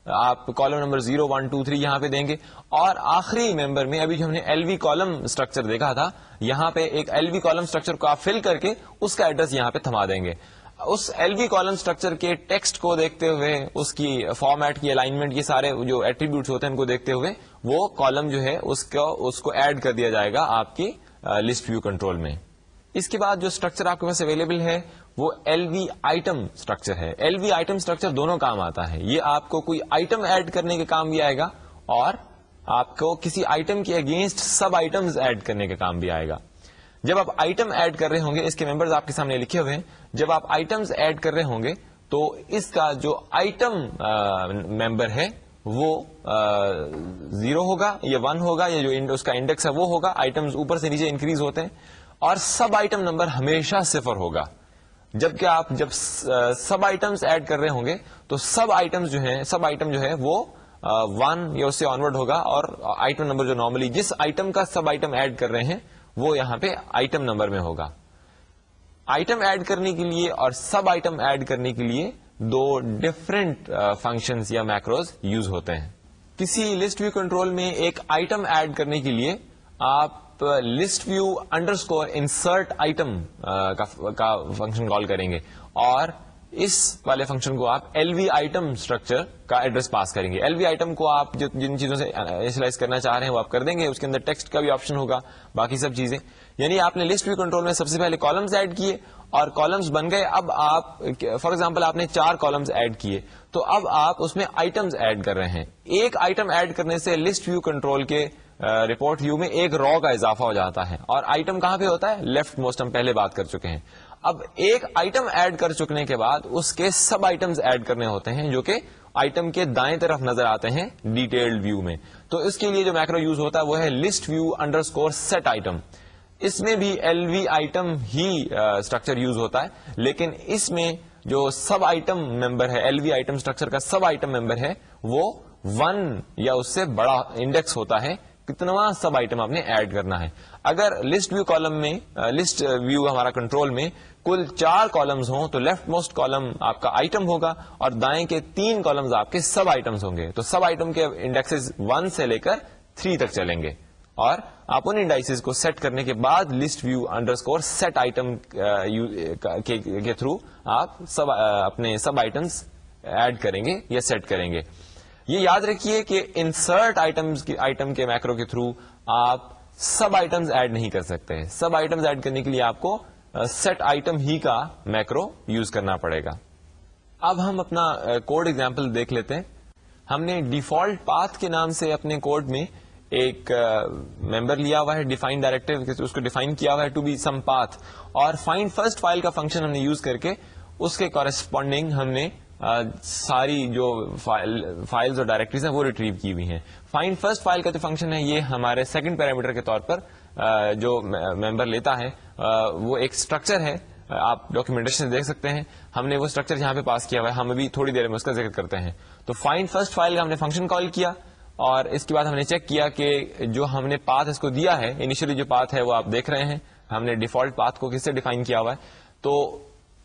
آپ column number zero, one, two, three یہاں پہ دیں گے۔ اور آخری ممبر میں، ابھی ہم نے ایل وی کالم اسٹرکچر دیکھا تھا، یہاں پہ ایک ایل وی کالم اسٹرکچر کو آپ فل کر کے اس کا ایڈریس یہاں پہ تھما دیں گے۔ اس ایل وی کالم اسٹرکچر کے ٹیکسٹ کو دیکھتے ہوئے، اس کی فارمیٹ کی الائنمنٹ یہ سارے جو ایٹریبیوٹس ہوتے ہیں ان کو دیکھتے ہوئے، وہ کالم جو ہے اس کو اس کو ایڈ کر دیا جائے گا آپ کی لسٹ ویو کنٹرول میں۔ اس کے بعد جو اسٹرکچر آپ کے پاس اویلیبل ہے، وہ ایل وی آئٹم اسٹرکچر ہے۔ ایل وی آئٹم اسٹرکچر دونوں کام آتا ہے۔ یہ آپ کو کوئی آئٹم ایڈ کرنے کے کام بھی آئے گا اور آپ کو کسی آئٹم کے اگینسٹ سب آئٹم ایڈ کرنے کا کام بھی آئے گا۔ جب آپ آئٹم ایڈ کر رہے ہوں گے، اس کے ممبرز آپ کے سامنے لکھے ہوئے ہیں۔ جب آپ آئٹمس ایڈ کر رہے ہوں گے، تو اس کا جو آئٹم ممبر ہے، وہ زیرو ہوگا، یا ون ہوگا، یا جو اس کا انڈیکس ہے، وہ ہوگا۔ آئٹمس اوپر سے نیچے انکریز ہوتے ہیں۔ اور سب آئٹم نمبر ہمیشہ صفر ہوگا۔ جبکہ آپ جب سب آئٹمس ایڈ کر رہے ہوں گے، تو سب آئٹمس جو ہیں سب آئٹم جو ہے، وہ ون یا اس سے آنورڈ ہوگا۔ اور آئٹم نمبر جو نارملی جس آئٹم کا سب آئٹم ایڈ کر رہے ہیں وہ یہاں پہ آئٹم نمبر میں ہوگا۔ آئٹم ایڈ کرنے کے لیے اور سب آئٹم ایڈ کرنے کے لیے دو ڈفرنٹ فنکشن یا میکروز یوز ہوتے ہیں۔ کسی لسٹ ویو کنٹرول میں ایک آئٹم ایڈ کرنے کے لیے آپ list view underscore insert item کا فنکشن کال کریں گے اور اس والے فنکشن کو آپ ایل وی آئٹم اسٹرکچر کا ایڈریس پاس کریں گے. ایل وی آئٹم کو آپ جن چیزوں سے انیشلائز کرنا چاہ رہے ہیں وہ آپ کر دیں گے. اس کے اندر ٹیکسٹ کا بھی آپشن ہوگا. باقی سب چیزیں. یعنی آپ نے لسٹ ویو کنٹرول میں سب سے پہلے کالمز ایڈ کیے اور کالمز بن گئے. اب آپ فار ایگزامپل آپ نے چار کالمز ایڈ کیے. تو اب آپ اس میں آئٹمز ایڈ کر رہے ہیں. ایک آئٹم ایڈ کرنے سے لسٹ ویو کنٹرول کے رپورٹ ویو میں ایک رو کا اضافہ ہو جاتا ہے. اور آئٹم کہاں پہ ہوتا ہے? لیفٹ موسٹ ہم پہلے بات کر چکے ہیں. اب ایک آئٹم ایڈ کر چکنے کے بعد اس کے سب آئٹمز ایڈ کرنے ہوتے ہیں جو کہ آئٹم کے دائیں طرف نظر آتے ہیں ڈیٹیلڈ ویو میں۔ تو اس کے لیے جو میکرو یوز ہوتا ہے وہ ہے list view underscore set item اس میں بھی ایل وی آئٹم ہی اسٹرکچر یوز ہوتا ہے، لیکن اس میں جو سب آئٹم ممبر ہے ایل وی آئٹم اسٹرکچر کا سب آئٹم ممبر ہے، وہ ون یا اس سے بڑا انڈیکس ہوتا ہے۔ کتنا سب آئٹم آپ نے ایڈ کرنا ہے۔ اگر لسٹ ویو کالم میں لسٹ ویو ہمارا کنٹرول میں کل چار کالمز ہوں تو لیفٹ موسٹ کالم آپ کا آئٹم ہوگا اور دائیں کے تین کالمز آپ کے سب آئٹمس ہوں گے تو سب آئٹم کے انڈیکس ون سے لے کر تھری تک چلیں گے اور آپ ان انڈائسز کو سیٹ کرنے کے بعد list view underscore set item کے تھرو آپ سب uh, اپنے سب آئٹمس ایڈ کریں گے یا سیٹ کریں گے۔ یہ یاد رکھیے کہ انسرٹ آئٹم کے میکرو کے تھرو آپ سب آئٹمس ایڈ نہیں کر سکتے۔ سب آئٹمس ایڈ کرنے کے لیے آپ کو سیٹ آئٹم ہی کا میکرو یوز کرنا پڑے گا۔ اب ہم اپنا کوڈ ایگزامپل دیکھ لیتے ہیں۔ ہم نے ڈیفالٹ پاتھ کے نام سے اپنے کوڈ میں ایک ممبر لیا ہوا ہے ڈیفائن ڈائریکٹر اس کو ڈیفائن کیا ہوا ہے ٹو بی سم پاتھ اور فائنڈ فرسٹ فائل کا فنکشن ہم نے یوز کر کے اس کے کورسپونڈنگ ہم نے ساری جو فائلز اور ڈائریکٹریز ہیں وہ ریٹریو کی ہوئی ہیں۔ فائنڈ فرسٹ فائل کا جو فنکشن ہے یہ ہمارے سیکنڈ پیرامیٹر کے طور پر جو ممبر لیتا ہے وہ ایک اسٹرکچر ہے۔ آپ ڈاکیومنٹیشن دیکھ سکتے ہیں۔ ہم نے وہ اسٹرکچر یہاں پہ پاس کیا ہوا ہے، ہم ابھی تھوڑی دیر میں اس کا ذکر کرتے ہیں۔ تو فائنڈ فرسٹ فائل کا ہم نے فنکشن کال کیا اور اس کے بعد ہم نے چیک کیا کہ جو ہم نے پاتھ اس کو دیا ہے انیشلی جو پاتھ ہے وہ آپ دیکھ رہے ہیں۔ ہم نے ڈیفالٹ پاتھ کو کس سے ڈیفائن کیا ہوا ہے؟ تو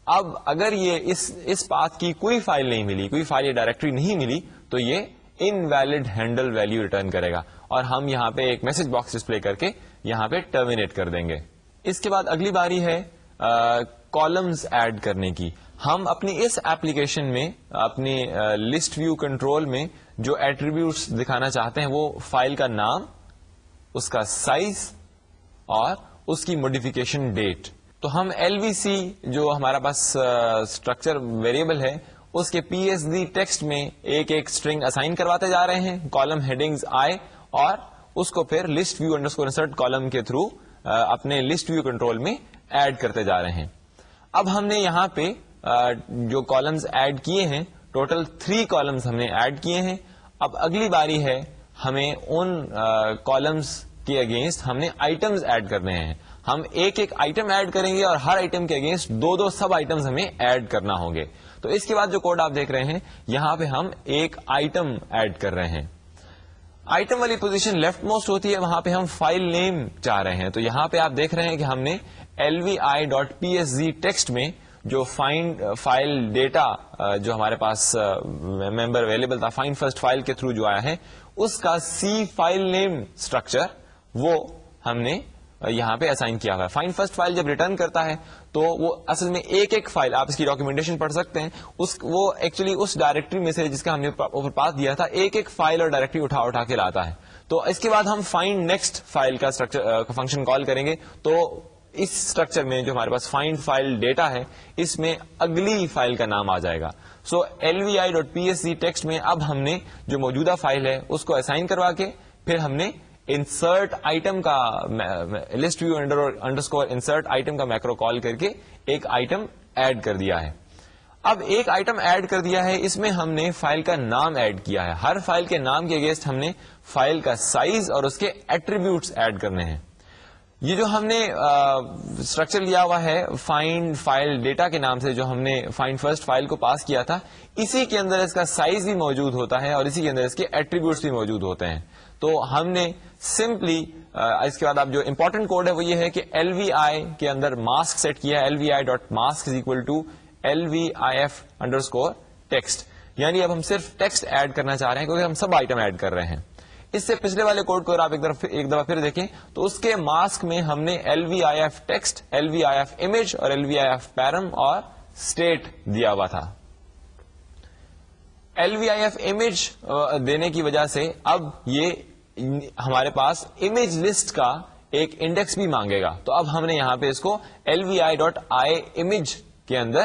اب اگر یہ اس اس پاتھ کی کوئی فائل نہیں ملی، کوئی فائل یا ڈائریکٹری نہیں ملی، تو یہ invalid handle value return کرے گا۔ اور ہم یہاں پہ ایک میسج باکس ڈسپلے کر کے یہاں پہ ٹرمینیٹ کر دیں گے۔ اس کے بعد اگلی باری ہے کالمز ایڈ کرنے کی۔ ہم اپنی اس ایپلیکیشن میں، اپنی لسٹ ویو کنٹرول میں جو ایٹریبیوٹس دکھانا چاہتے ہیں، وہ فائل کا نام، اس کا سائز اور اس کی موڈیفکیشن ڈیٹ تو ہم ایل وی سی جو ہمارا پاس اسٹرکچر ویریبل ہے، اس کے پی ایس ڈی ٹیکسٹ میں ایک ایک اسٹرنگ اسائن کرواتے جا رہے ہیں۔ کالم ہیڈنگز آئے اور اس کو پھر list view under insert column کے تھرو اپنے لسٹ ویو کنٹرول میں ایڈ کرتے جا رہے ہیں۔ اب ہم نے یہاں پہ جو کالمز ایڈ کیے ہیں ٹوٹل تھری کالمز ہم نے ایڈ کیے ہیں۔ اب اگلی باری ہے، ہمیں ان کالمز کے اگینسٹ ہم نے آئٹمز ایڈ کرنے ہیں۔ ہم ایک ایک آئٹم ایڈ کریں گے اور ہر آئٹم کے اگینسٹ دو دو سب آئٹمز ہمیں ایڈ کرنا ہوں گے۔ تو اس کے بعد جو کوڈ آپ دیکھ رہے ہیں، یہاں پہ ہم ایک آئٹم ایڈ کر رہے ہیں۔ آئٹم والی پوزیشن لیفٹ موسٹ ہوتی ہے، وہاں پہ ہم فائل نیم چاہ رہے ہیں۔ تو یہاں پہ آپ دیکھ رہے ہیں کہ ہم نے L V I dot P S Z text میں جو فائنڈ فائل ڈیٹا جو ہمارے پاس uh, ممبر اویلیبل تھا فائنڈ فرسٹ فائل کے تھرو جو آیا ہے، اس کا سی فائل نیم اسٹرکچر وہ ہم نے یہاں پہ اسائن کیا ہوا ہے۔ فائن فرسٹ فائل جب ریٹرن کرتا ہے، تو وہ اصل میں ایک ایک فائل آپ اس کی ڈاکیومنٹیشن پڑھ سکتے ہیں۔ اس وہ ایکچولی اس ڈائریکٹری میں سے جس کا ہم نے اوپر پاس دیا تھا، ایک ایک فائل اور ڈائریکٹری اٹھا اٹھا کے لاتا ہے۔ تو اس کے بعد ہم فائنڈ نیکسٹ فائل کا فنکشن کال کریں گے۔ تو اس اسٹرکچر میں جو ہمارے پاس فائنڈ فائل ڈیٹا ہے، اس میں اگلی فائل کا نام آ جائے گا۔ So L V I dot P S C text میں اب ہم نے جو موجودہ فائل ہے، اس کو اسائن کروا کے پھر ہم نے انسرٹ آئٹم کا list view underscore insert item کا میکرو کال کر کے ایک آئٹم ایڈ کر دیا ہے اب ایک آئٹم ایڈ کر دیا ہے اس میں ہم نے فائل کا نام ایڈ کیا ہے ہر فائل کے نام کے اگینسٹ ہم نے فائل کا سائز اور اس کے ایٹریبیوٹس ایڈ کرنے ہیں یہ جو ہم نے اسٹرکچر لیا ہوا ہے فائنڈ فائل ڈیٹا کے نام سے جو ہم نے فائنڈ فرسٹ فائل کو پاس کیا تھا اسی کے اندر اس کا سائز بھی موجود ہوتا ہے اور اسی کے اندر اس کے ایٹریبیوٹس بھی موجود ہوتے ہیں تو ہم نے سمپلی اس کے بعد اب جو امپورٹنٹ کوڈ ہے وہ یہ ہے کہ ایل وی آئی کے اندر ماسک سیٹ کیا L V I dot mask is equal to L V I F underscore text یعنی اب ہم صرف ٹیکسٹ ایڈ کرنا چاہ رہے ہیں کیونکہ ہم سب آئٹم ایڈ کر رہے ہیں۔ اس سے پچھلے والے کوڈ کو آپ ایک دفعہ پھر دیکھیں تو اس کے ماسک میں ہم نے L V I F text L V I F image اور L V I F param اور اسٹیٹ دیا ہوا تھا۔ L V I F image دینے کی وجہ سے اب یہ ہمارے پاس امیج لسٹ کا ایک انڈیکس بھی مانگے گا۔ تو اب ہم نے یہاں پہ اس کو L V I dot I image کے اندر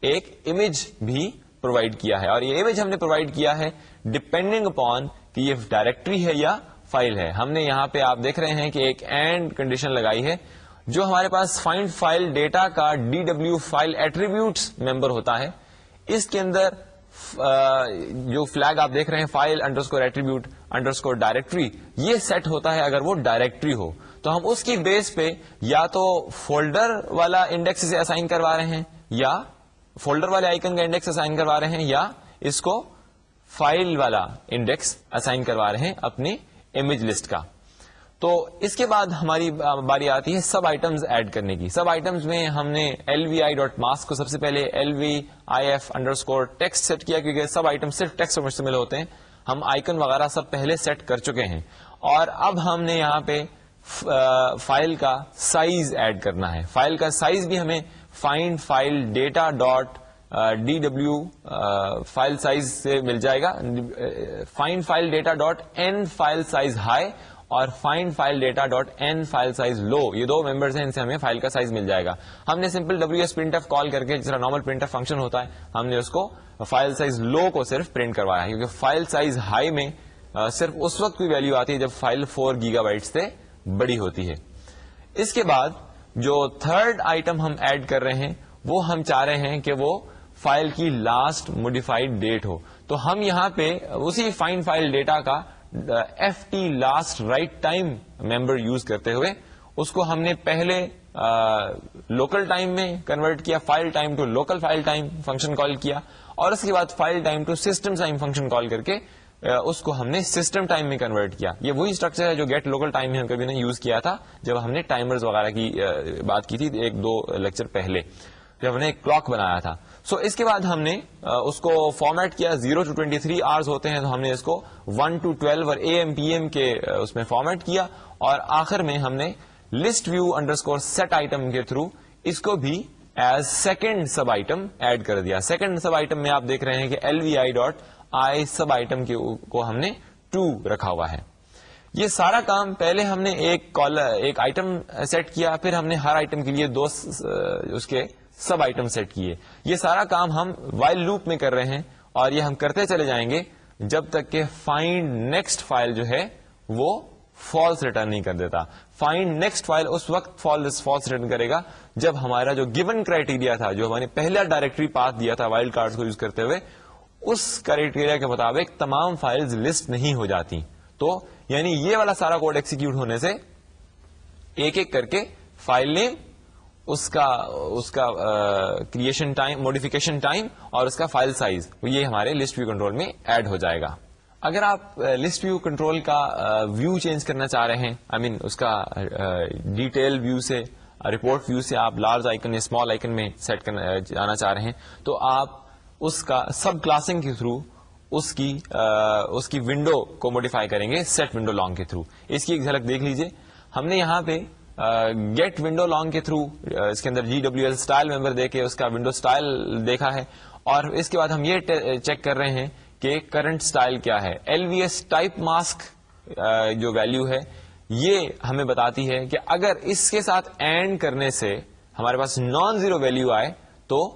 ایک امیج بھی پرووائڈ کیا ہے۔ اور یہ امیج ہم نے پرووائڈ کیا ہے ڈپینڈنگ اپون کہ یہ ڈائریکٹری ہے یا فائل ہے۔ ہم نے یہاں پہ آپ دیکھ رہے ہیں کہ ایک اینڈ کنڈیشن لگائی ہے۔ جو ہمارے پاس فائنڈ فائل ڈیٹا کا D W file attributes member ہوتا ہے۔ اس کے اندر جو فلگ آپ دیکھ رہے ہیں file underscore attribute underscore directory یہ سیٹ ہوتا ہے اگر وہ ڈائریکٹری ہو۔ تو ہم اس کی بیس پہ یا تو فولڈر والا انڈیکس سے اسائن کروا رہے ہیں، یا فولڈر والے آئکن کا انڈیکس اسائن کروا رہے ہیں، یا اس کو فائل والا انڈیکس اسائن کروا رہے ہیں اپنی امیج لسٹ کا۔ تو اس کے بعد ہماری باری آتی ہے سب آئٹمس ایڈ کرنے کی۔ سب آئٹمس میں ہم نے L V I dot mask کو سب سے پہلے L V I F underscore text set کیا کیونکہ سب آئٹم صرف ٹیکسٹ پر مشتمل ہوتے ہیں۔ ہم آئکن وغیرہ سب پہلے سیٹ کر چکے ہیں۔ اور اب ہم نے یہاں پہ فائل کا سائز ایڈ کرنا ہے۔ فائل کا سائز بھی ہمیں find file data dot D W file size سے مل جائے گا۔ Find file data dot N file size high اور find file data dot N file size low یہ دو ممبرس ہیں، ان سے ہمیں فائل کا سائز مل جائے گا۔ ہم نے simple W S print F call کر کے، جس طرح نارمل پرنٹ ایف فنکشن ہوتا ہے، ہم نے اس کو فائل سائز لو کو صرف پرنٹ کروایا کیونکہ فائل سائز ہائی میں صرف اس وقت کوئی ویلو آتی ہے جب فائل فور گیگا بائٹ سے بڑی ہوتی ہے۔ اس کے بعد جو تھرڈ آئٹم ہم ایڈ کر رہے ہیں، وہ ہم چاہ رہے ہیں کہ وہ فائل کی لاسٹ موڈیفائڈ ڈیٹ ہو۔ تو ہم یہاں پہ اسی فائن فائل ڈیٹا کا F T last write time member use کرتے ہوئے، اس کو ہم نے پہلے لوکل ٹائم میں کنورٹ کیا file time to local file time function call کیا، اور اس کے بعد file time to system time function call کر کے اس کو ہم نے سسٹم ٹائم میں کنورٹ کیا۔ یہ وہی اسٹرکچر ہے جو گیٹ لوکل ٹائم میں ہم کبھی نے یوز کیا تھا، جب ہم نے ٹائمرز وغیرہ کی بات کی تھی ایک دو لیکچر پہلے، جب ہم نے کلاک بنایا تھا۔ سو so, اس کے بعد ہم نے اس کو فارمیٹ کیا زیرو ٹو ٹوینٹی تھری آرز ہوتے ہیں تو ہم نے اس کو ون ٹو ٹویلو اور اے ایم پی ایم کے اس میں فارمیٹ کیا اور آخر میں ہم نے list view underscore set item کے تھرو اس کو بھی as second sub item add کر دیا۔ سیکنڈ سب آئٹم میں آپ دیکھ رہے ہیں کہ L V I dot I sub item کو ہم نے ٹو رکھا ہوا ہے۔ یہ سارا کام پہلے ہم نے ایک کالر ایک آئٹم سیٹ کیا پھر ہم نے ہر آئٹم کے لیے دو اس کے سب آئٹم سیٹ کیے۔ یہ سارا کام ہم وائل لوپ میں کر رہے ہیں اور یہ ہم کرتے چلے جائیں گے جب تک کہ فائنڈ نیکسٹ فائل جو ہے وہ فالس ریٹرن نہیں کر دیتا۔ فائنڈ نیکسٹ فائل اس وقت فالس ریٹرن کرے گا جب ہمارا جو گیون کرائٹیریا تھا، جو ہمارے پہلا ڈائریکٹری پاس دیا تھا وائلڈ کارڈ کو یوز کرتے ہوئے، اس کرائٹیریا کے مطابق تمام فائلز لسٹ نہیں ہو جاتی۔ تو یعنی یہ والا سارا کوڈ ایکسیکیوٹ ہونے سے ایک ایک کر کے فائل نیم اس کا اس کا کریشن ٹائم موڈیفکیشن ٹائم اور اس کا فائل سائز یہ ہمارے لسٹ ویو کنٹرول میں ایڈ ہو جائے گا. اگر آپ لسٹ ویو کنٹرول کا ویو چینج کرنا چاہ رہے ہیں آئی مین اس کا ڈیٹیل ویو سے رپورٹ ویو سے آپ لارج آئکن یا اسمال آئکن میں سیٹ کرنا جانا چاہ رہے ہیں، تو آپ اس کا سب کلاسنگ کے تھرو اس کی اس کی ونڈو کو موڈیفائی کریں گے سیٹ ونڈو لانگ کے تھرو اس کی ایک جھلک دیکھ لیجیے ہم نے یہاں پہ گیٹ ونڈو لانگ کے تھرو اس کے اندر G W L style member دے کے اس کا ونڈو اسٹائل دیکھا ہے۔ اور اس کے بعد ہم یہ چیک کر رہے ہیں کہ کرنٹ اسٹائل کیا ہے۔ L V S type mask جو ویلو ہے، یہ ہمیں بتاتی ہے کہ اگر اس کے ساتھ اینڈ کرنے سے ہمارے پاس نان زیرو ویلو آئے تو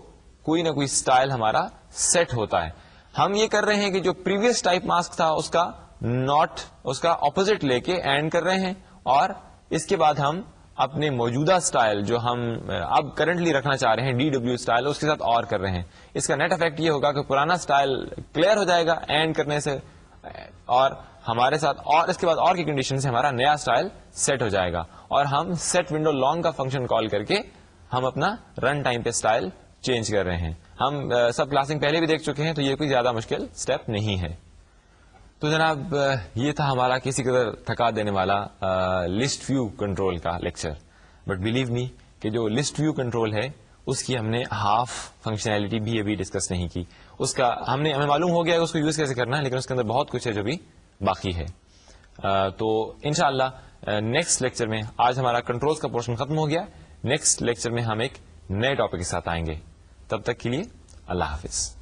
کوئی نہ کوئی اسٹائل ہمارا سیٹ ہوتا ہے۔ ہم یہ کر رہے ہیں کہ جو پریویس ٹائپ ماسک تھا، اس کا ناٹ اس کا اپوزٹ لے کے اینڈ کر رہے ہیں۔ اور اس کے بعد ہم اپنے موجودہ اسٹائل جو ہم اب کرنٹلی رکھنا چاہ رہے ہیں ڈی ڈبلو اسٹائل اس کے ساتھ اور کر رہے ہیں۔ اس کا نیٹ افیکٹ یہ ہوگا کہ پرانا اسٹائل کلیئر ہو جائے گا اینڈ کرنے سے، اور ہمارے ساتھ اور، اس کے بعد اور کی کنڈیشن سے ہمارا نیا اسٹائل سیٹ ہو جائے گا۔ اور ہم سیٹ ونڈو لانگ کا فنکشن کال کر کے ہم اپنا رن ٹائم پہ اسٹائل چینج کر رہے ہیں۔ ہم سب کلاسنگ پہلے بھی دیکھ چکے ہیں تو یہ کوئی زیادہ مشکل اسٹیپ نہیں ہے۔ تو جناب، یہ تھا ہمارا کسی قدر تھکا دینے والا لسٹ ویو کنٹرول کا لیکچر بٹ بلیو می کہ جو لسٹ ویو کنٹرول ہے، اس کی ہم نے ہاف فنکشنلٹی بھی ابھی ڈسکس نہیں کی. اس کا ہم نے، ہمیں معلوم ہو گیا کہ اس کو یوز کیسے کرنا ہے، لیکن اس کے اندر بہت کچھ ہے جو بھی باقی ہے. تو انشاءاللہ نیکسٹ لیکچر میں آج ہمارا کنٹرول کا پورشن ختم ہو گیا. نیکسٹ لیکچر میں ہم ایک نئے ٹاپک کے ساتھ آئیں گے. تب تک کے لیے اللہ حافظ.